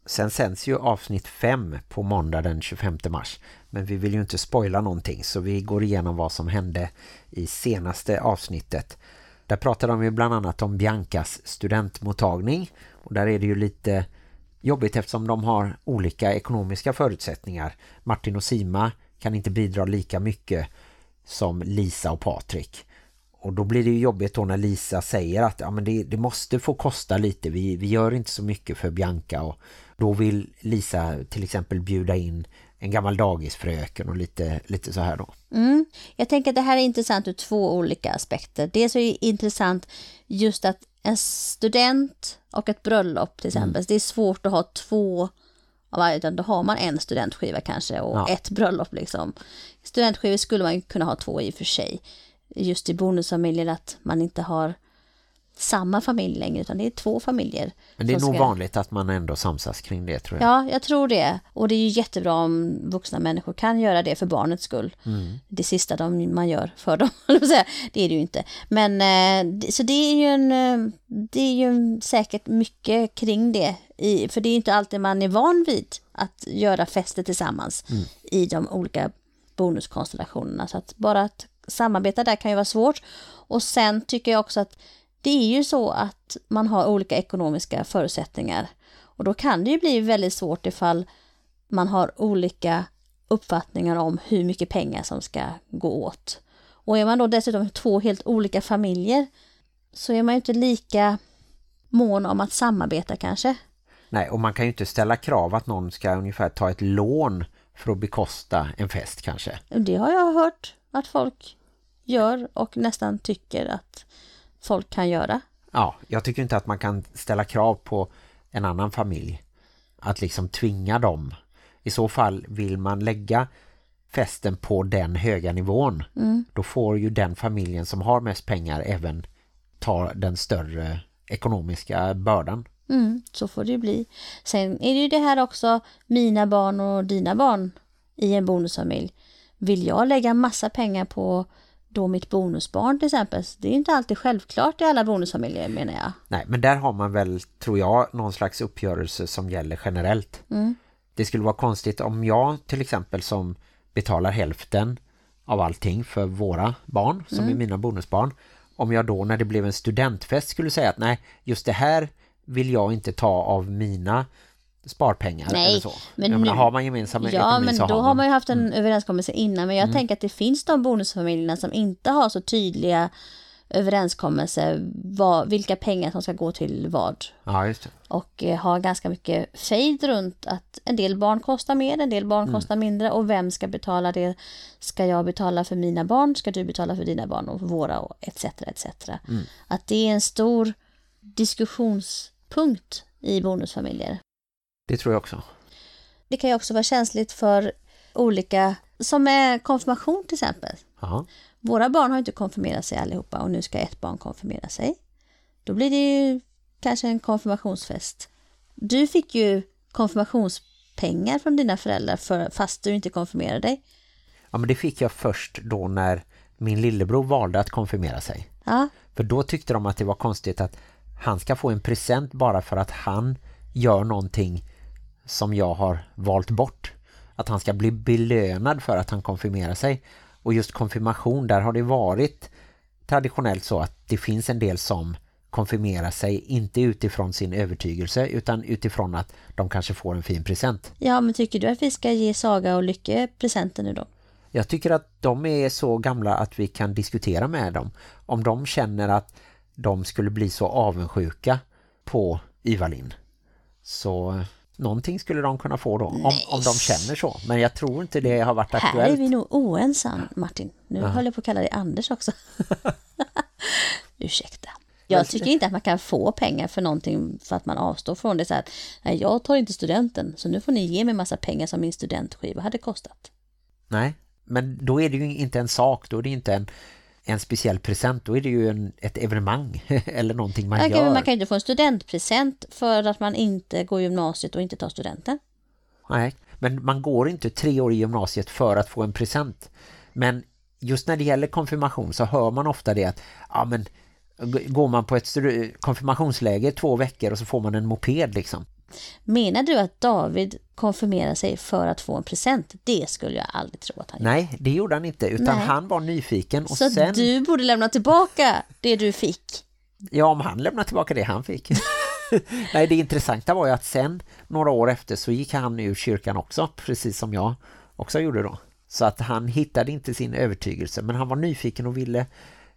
Sen sänds ju avsnitt 5 på måndag den 25 mars. Men vi vill ju inte spoila någonting så vi går igenom vad som hände i senaste avsnittet. Där pratar de ju bland annat om Biancas studentmottagning. Och där är det ju lite jobbigt eftersom de har olika ekonomiska förutsättningar. Martin och Sima kan inte bidra lika mycket som Lisa och Patrik. Och då blir det ju jobbigt då när Lisa säger att ja, men det, det måste få kosta lite. Vi, vi gör inte så mycket för Bianca. Och då vill Lisa till exempel bjuda in en gammal dagisfröken och lite, lite så här då. Mm. Jag tänker att det här är intressant ur två olika aspekter. Dels är det intressant just att en student och ett bröllop till exempel. Det är svårt att ha två av varje, utan då har man en studentskiva kanske och Ja. ett bröllop liksom. Studentskivor skulle man kunna ha två i och för sig. Just i bonusfamiljer att man inte har samma familj längre utan det är två familjer. Men det är nog ska- vanligt att man ändå samsas kring det tror jag. Ja, jag tror det. Och det är ju jättebra om vuxna människor kan göra det för barnets skull. Det sista de, man gör för dem, det är det ju inte. Men eh, så det är ju en, eh, det är ju säkert mycket kring det. I, för det är inte alltid man är van vid att göra fester tillsammans i de olika bonuskonstellationerna. Så att bara att samarbeta där kan ju vara svårt. Och sen tycker jag också att det är ju så att man har olika ekonomiska förutsättningar. Och då kan det ju bli väldigt svårt ifall man har olika uppfattningar om hur mycket pengar som ska gå åt. Och är man då dessutom två helt olika familjer så är man ju inte lika mån om att samarbeta kanske. Nej, och man kan ju inte ställa krav att någon ska ungefär ta ett lån för att bekosta en fest kanske. Det har jag hört att folk gör och nästan tycker att folk kan göra. Ja, jag tycker inte att man kan ställa krav på en annan familj. Att liksom tvinga dem. I så fall vill man lägga festen på den höga nivån. Då får ju den familjen som har mest pengar även ta den större ekonomiska bördan. Mm, så får det ju bli. Sen är det ju det här också, mina barn och dina barn i en bonusfamilj. Vill jag lägga massa pengar på då mitt bonusbarn till exempel? Det är inte alltid självklart i alla bonusfamiljer menar jag. Nej, men där har man väl, tror jag, någon slags uppgörelse som gäller generellt. Det skulle vara konstigt om jag till exempel som betalar hälften av allting för våra barn som är mina bonusbarn. Om jag då när det blev en studentfest skulle säga att nej, just det här vill jag inte ta av mina sparpengar Nej, eller så. men jag menar, nu- har man gemensam Ja, men då har har man ju haft en överenskommelse innan. Men jag Mm. tänker att det finns de bonusfamiljerna som inte har så tydliga överenskommelser vad, vilka pengar som ska gå till vad. Ja, just det. Och eh, har ganska mycket fejd runt att en del barn kostar mer, en del barn kostar mindre. Och vem ska betala det? Ska jag betala för mina barn? Ska du betala för dina barn och våra? Och etc. etc. Att det är en stor diskussionspunkt i bonusfamiljer. Det tror jag också. Det kan ju också vara känsligt för olika, som med konfirmation till exempel. Ja. Våra barn har inte konfirmerat sig allihopa och nu ska ett barn konfirmera sig. Då blir det ju kanske en konfirmationsfest. Du fick ju konfirmationspengar från dina föräldrar för, fast du inte konfirmerade dig. ja, men det fick jag först då när min lillebror valde att konfirmera sig. Ja, För då tyckte de att det var konstigt att han ska få en present bara för att han gör någonting som jag har valt bort. Att han ska bli belönad för att han konfirmerar sig. Och just konfirmation, där har det varit traditionellt så att det finns en del som konfirmerar sig inte utifrån sin övertygelse utan utifrån att de kanske får en fin present. ja men tycker du att vi ska ge Saga och Lycke presenter nu då? Jag tycker att de är så gamla att vi kan diskutera med dem. Om de känner att de skulle bli så avundsjuka på Ivalin. Så eh, någonting skulle de kunna få då. Om, om de känner så. Men jag tror inte det har varit Här är aktuellt. vi nog oensamma Martin. Nu håller jag på att kalla dig Anders också. Ursäkta. Jag tycker inte att man kan få pengar för någonting för att man avstår från det. Så här, nej, jag tar inte studenten så nu får ni ge mig massa pengar som min studentskiva hade kostat. Nej, men då är det ju inte en sak. Då är det inte en, en speciell present. Då är det ju en, ett evenemang eller någonting man Okej, gör. men man kan ju inte få en studentpresent för att man inte går gymnasiet och inte tar studenten. Nej, men man går inte tre år i gymnasiet för att få en present. Men just när det gäller konfirmation så hör man ofta det att ja, men, går man på ett konfirmationsläger två veckor och så får man en moped liksom. Menar du att David konfirmerar sig för att få en present? Det skulle jag aldrig tro att han gjorde. Nej, det gjorde han inte utan Nej. han var nyfiken och Så sen, du borde lämna tillbaka det du fick. ja om han lämnade tillbaka det han fick. Nej, det intressanta var ju att sen några år efter så gick han ur kyrkan också, precis som jag också gjorde då. Så att han hittade inte sin övertygelse men han var nyfiken och ville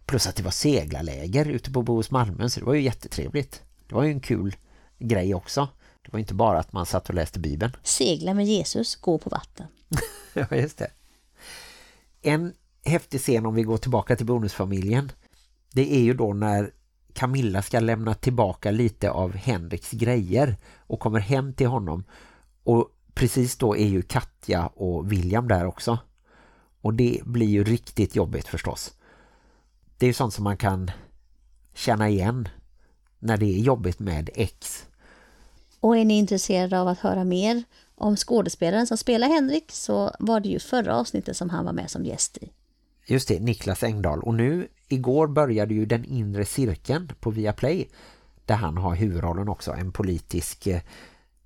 plus att det var seglarläger ute på Bohus Malmön så det var ju jättetrevligt. Det var ju en kul grej också. Det var inte bara att man satt och läste Bibeln. Segla med Jesus, gå på vatten. Ja, just det. En häftig scen om vi går tillbaka till bonusfamiljen. Det är ju då när Camilla ska lämna tillbaka lite av Henriks grejer och kommer hem till honom. Och precis då är ju Katja och William där också. Och det blir ju riktigt jobbigt förstås. Det är ju sånt som man kan känna igen när det är jobbigt med ex. Och är ni intresserade av att höra mer om skådespelaren som spelar Henrik så var det ju förra avsnittet som han var med som gäst i. Just det, Niklas Engdahl. Och nu, igår började ju den inre cirkeln på Viaplay där han har huvudrollen också, en politisk eh,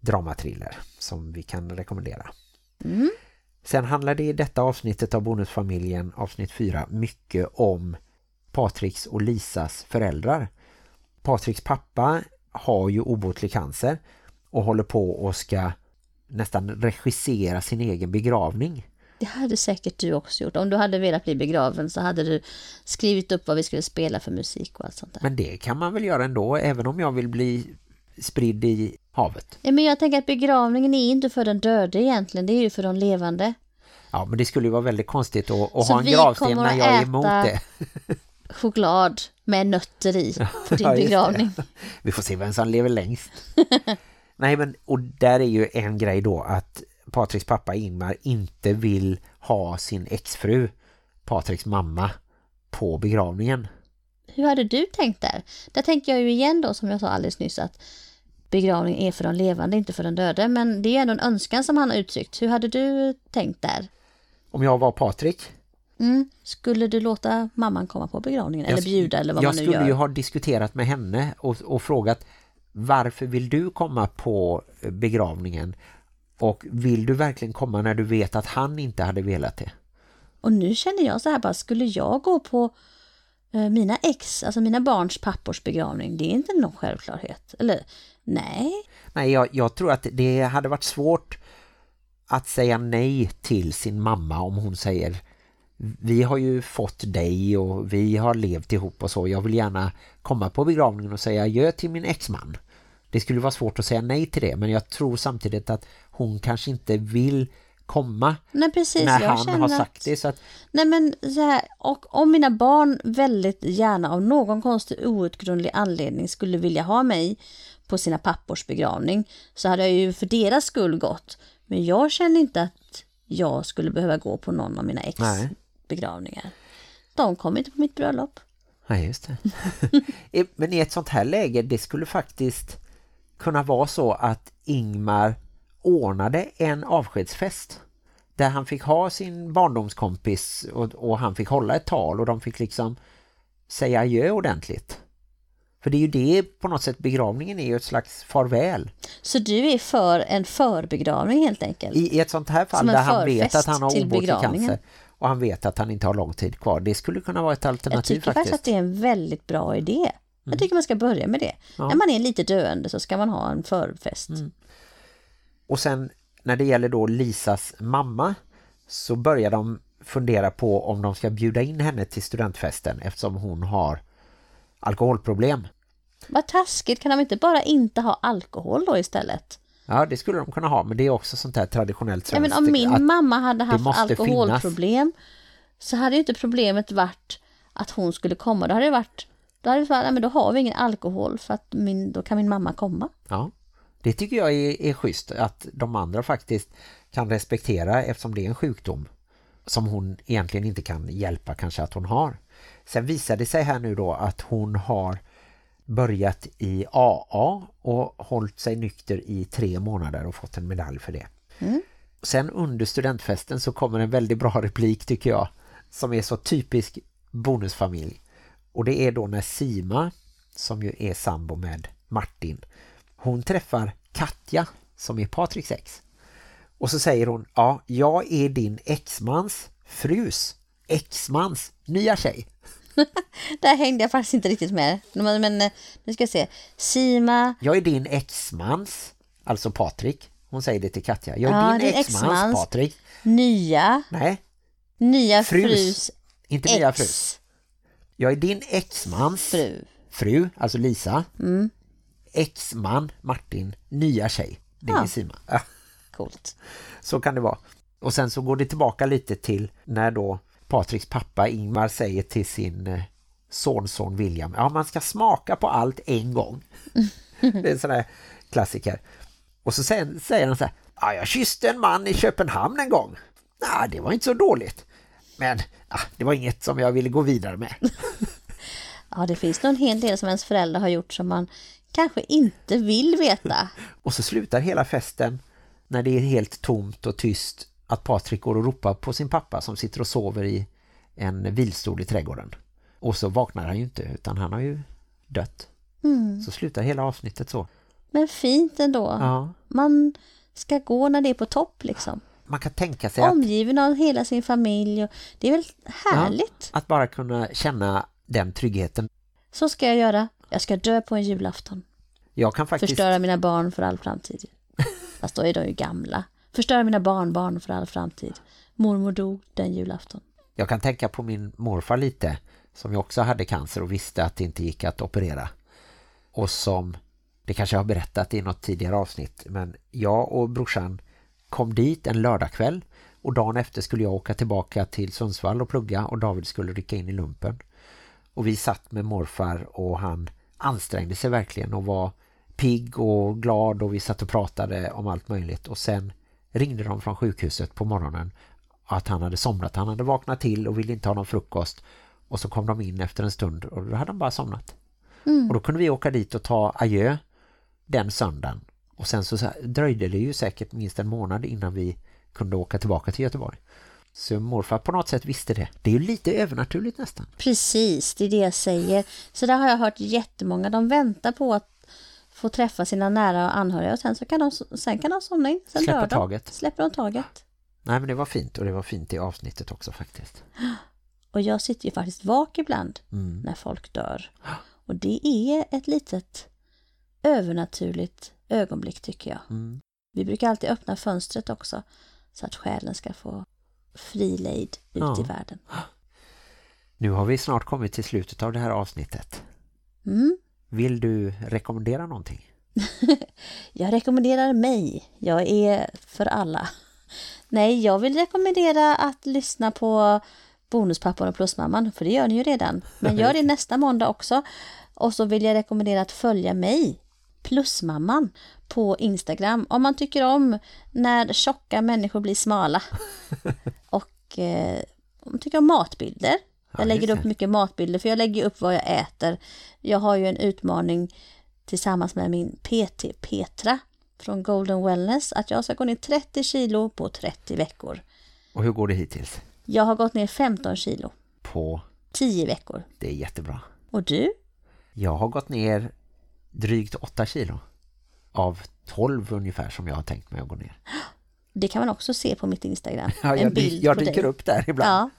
dramatriller som vi kan rekommendera. Sen handlar det i detta avsnittet av Bonusfamiljen, avsnitt 4, mycket om Patriks och Lisas föräldrar. Patriks pappa har ju obotlig cancer och håller på och ska nästan regissera sin egen begravning. Det hade säkert du också gjort. Om du hade velat bli begraven så hade du skrivit upp vad vi skulle spela för musik och allt sånt där. Men det kan man väl göra ändå, även om jag vill bli spridd i havet. Ja, Men jag tänker att begravningen är inte för den döde egentligen, det är ju för de levande. Ja, men det skulle ju vara väldigt konstigt att, att ha en gravsten när jag är emot det. Choklad med nötter i på din Ja, just det. begravning. Vi får se vem som lever längst. Nej, men och där är ju en grej då att Patriks pappa Ingmar inte vill ha sin exfru, Patriks mamma, på begravningen. Hur hade du tänkt där? Där tänker jag ju igen då som jag sa alldeles nyss att begravning är för de levande, inte för den döde. Men det är ändå en önskan som han har uttryckt. Hur hade du tänkt där? Om jag var Patrik Mm. Skulle du låta mamman komma på begravningen? Eller Jag sk- bjuda eller vad jag man nu skulle gör? ju ha diskuterat med henne och, och frågat varför vill du komma på eh, begravningen och vill du verkligen komma när du vet att han inte hade velat det? Och nu känner jag så här bara, skulle jag gå på eh, mina ex, alltså mina barns pappors begravning, det är inte någon självklarhet. Eller nej, Nej, jag, jag tror att det hade varit svårt att säga nej till sin mamma om hon säger vi har ju fått dig och vi har levt ihop och så. Jag vill gärna komma på begravningen och säga adjö till min exman. Det skulle vara svårt att säga nej till det men jag tror samtidigt att hon kanske inte vill komma nej precis. när han har att- sagt det. Så att, Nej men så här, och om mina barn väldigt gärna av någon konstig outgrundlig anledning skulle vilja ha mig på sina pappors begravning så hade jag ju för deras skull gått. Men jag känner inte att jag skulle behöva gå på någon av mina ex Nej. Begravningar. De kommer inte på mitt bröllop. Nej, just det. Men i ett sånt här läge, det skulle faktiskt kunna vara så att Ingmar ordnade en avskedsfest där han fick ha sin barndomskompis och, och han fick hålla ett tal och de fick liksom säga adjö ordentligt. För det är ju det på något sätt, begravningen är ju ett slags farväl. Så du är för en förbegravning helt enkelt? I, i ett sånt här fall där han vet att han har obotlig cancer och han vet att han inte har lång tid kvar. Det skulle kunna vara ett jag alternativ tycker faktiskt faktiskt. att det är en väldigt bra idé. Jag tycker man ska börja med det. Ja. När man är lite döende så ska man ha en förfest. Och sen när det gäller då Lisas mamma så börjar de fundera på om de ska bjuda in henne till studentfesten eftersom hon har alkoholproblem. Vad taskigt, kan de inte bara inte ha alkohol då istället? Ja, det skulle de kunna ha, men det är också sånt här traditionellt Ja, men svenskt om min mamma hade haft alkoholproblem så hade ju inte problemet varit att hon skulle komma. Då hade det varit, då hade det varit, ja, men då har vi ingen alkohol för att min, då kan min mamma komma. Ja, det tycker jag är, är schysst att de andra faktiskt kan respektera eftersom det är en sjukdom som hon egentligen inte kan hjälpa kanske att hon har. Sen visar det sig här nu då att hon har börjat i AA och hållit sig nykter i tre månader och fått en medalj för det. Sen under studentfesten så kommer en väldigt bra replik tycker jag som är så typisk bonusfamilj. Och det är då när Sima som ju är sambo med Martin hon träffar Katja som är Patriks ex. Och så säger hon, ja, jag är din exmans frus, exmans nya tjej. Där hängde jag faktiskt inte riktigt med. Men, men eh, nu ska jag se. Sima, Jag är din exmans, alltså Patrik. Hon säger det till Katja. Jag är Ja, din din exmans, exmans. Patrik. nya, Nej, nya Frus. frus, inte nya frus. ex, Jag är din exmans fru. fru, alltså Lisa. Mm. Exman, Martin, nya tjej. Det är Ja. Sima. Ja. Coolt. Så kan det vara. Och sen så går det tillbaka lite till när då Patriks pappa Ingmar säger till sin eh, sonson William ja man ska smaka på allt en gång. det är en sån här klassiker. Och så säger, säger han så här ja jag kysste en man i Köpenhamn en gång. Nej det var inte så dåligt. Men ah, det var inget som jag ville gå vidare med. Ja, det finns nog en hel del som ens föräldrar har gjort som man kanske inte vill veta. Och så slutar hela festen när det är helt tomt och tyst att Patrik går och ropar på sin pappa som sitter och sover i en vilstol i trädgården. Och så vaknar han ju inte utan han har ju dött. Så slutar hela avsnittet så. Men fint ändå. Ja. Man ska gå när det är på topp liksom. Man kan tänka sig att, Omgiven av hela sin familj. Och det är väl härligt. att bara kunna känna den tryggheten. Så ska jag göra. Jag ska dö på en julafton. Jag kan faktiskt... Förstöra mina barn för all framtid. Fast då är de ju gamla. Förstöra mina barnbarn för all framtid. Mormor dog den julafton. Jag kan tänka på min morfar lite som ju också hade cancer och visste att det inte gick att operera. Och som, det kanske jag har berättat i något tidigare avsnitt, men jag och brorsan kom dit en lördagkväll och dagen efter skulle jag åka tillbaka till Sundsvall och plugga och David skulle rycka in i lumpen. Och vi satt med morfar och han ansträngde sig verkligen och var pigg och glad och vi satt och pratade om allt möjligt och sen ringde de från sjukhuset på morgonen att han hade somnat. Han hade vaknat till och ville inte ha någon frukost. Och så kom de in efter en stund och då hade han bara somnat. Och då kunde vi åka dit och ta adjö den söndagen. Och sen så så- dröjde det ju säkert minst en månad innan vi kunde åka tillbaka till Göteborg. Så morfar på något sätt visste det. Det är ju lite övernaturligt nästan. Precis, det är det jag säger. Så där har jag hört jättemånga. De väntar på att få träffa sina nära och anhöriga och sen, så kan de, sen kan de somna in. Sen Släpper de. taget. Släpper de taget. Nej men det var fint och det var fint i avsnittet också faktiskt. Och jag sitter ju faktiskt vak ibland Mm. när folk dör. Och det är ett litet övernaturligt ögonblick tycker jag. Mm. Vi brukar alltid öppna fönstret också så att själen ska få fri lejd ut Ja. i världen. Nu har vi snart kommit till slutet av det här avsnittet. Mm. Vill du rekommendera någonting? Jag rekommenderar mig. Jag är för alla. Nej, jag vill rekommendera att lyssna på Bonuspappan och Plusmamman, för det gör ni ju redan. Men gör det nästa måndag också. Och så vill jag rekommendera att följa mig, Plusmamman, på Instagram. Om man tycker om när tjocka människor blir smala. Och eh, om man tycker om matbilder. Ja, Jag lägger just upp mycket matbilder, för jag lägger upp vad jag äter. Jag har ju en utmaning tillsammans med min PT Petra från Golden Wellness att jag ska gå ner 30 kilo på 30 veckor. Och hur går det hittills? Jag har gått ner 15 kilo, På 10 veckor. det är jättebra. Och du? Jag har gått ner drygt 8 kilo. Av 12 ungefär som jag har tänkt mig att gå ner. Det kan man också se på mitt Instagram. Ja, jag, en bild jag dyker upp där ibland.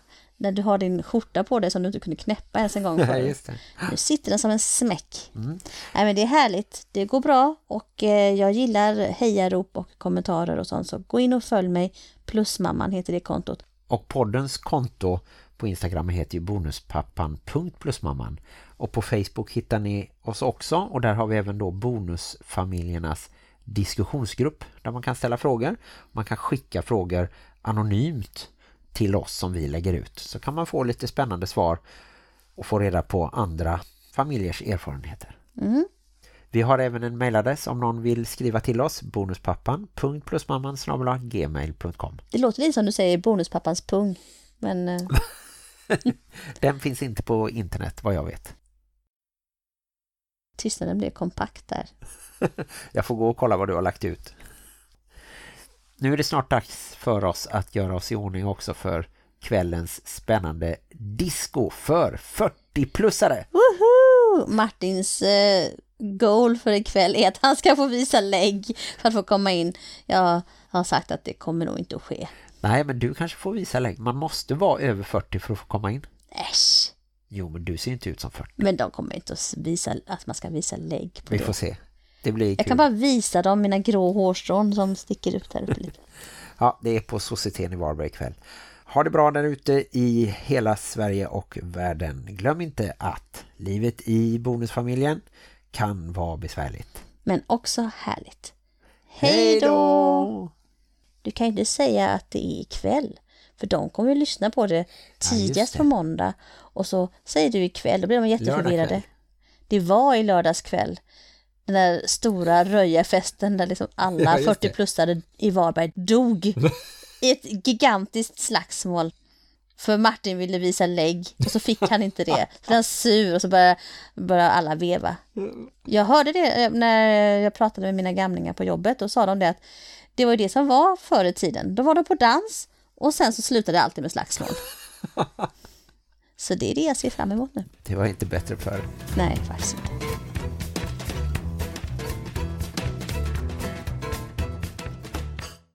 När du har din skjorta på dig som du inte kunde knäppa ens en gång förut. Nu sitter den som en smäck. Mm. Nej, men det är härligt. Det går bra och eh, jag gillar hejarop och kommentarer och sånt. Så gå in och följ mig. Plusmamman heter det kontot. Och poddens konto på Instagram heter ju bonuspappan.plusmamman. Och på Facebook hittar ni oss också och där har vi även då bonusfamiljernas diskussionsgrupp där man kan ställa frågor. Man kan skicka frågor anonymt till oss som vi lägger ut. Så kan man få lite spännande svar och få reda på andra familjers erfarenheter. Mm. Vi har även en mailadress om någon vill skriva till oss bonuspappan.plusmamman.gmail.com Det låter lite som du säger bonuspappans pung. Men eh, Den finns inte på internet vad jag vet. tystnaden blev kompakt där. Jag får gå och kolla vad du har lagt ut. Nu är det snart dags för oss att göra oss i ordning också för kvällens spännande disco för 40-plussare. Woho! Martins eh, goal för ikväll är att han ska få visa lägg för att få komma in. Jag har sagt att det kommer nog inte att ske. Nej, men du kanske får visa lägg. Man måste vara över 40 för att få komma in. Äsch! Jo, men du ser inte ut som 40. Men de kommer inte att visa att man ska visa lägg på Vi det. får se. Det blir Jag kul. kan bara visa dem mina grå hårstrån som sticker ut här uppe lite. Ja, det är på Societeten i Varberg ikväll. Ha det bra där ute i hela Sverige och världen. Glöm inte att livet i bonusfamiljen kan vara besvärligt. Men också härligt. Hej då! Du kan ju inte säga att det är ikväll. För de kommer ju lyssna på det tidigast det. på måndag. Och så säger du ikväll, då blir de jätteförvirrade. Det var i lördagskväll. Den där stora röjafesten där liksom alla Ja, just det. 40-plussare i Varberg dog. I ett gigantiskt slagsmål. För Martin ville visa lägg och så fick han inte det. Så blev han sur och så började, började alla veva. Jag hörde det eh, när jag pratade med mina gamlingar på jobbet och sa de det att det var ju det som var förr i tiden. Då var de på dans och sen så slutade det alltid med slagsmål. Så det är det jag ser fram emot nu. Det var inte bättre för Nej, faktiskt inte.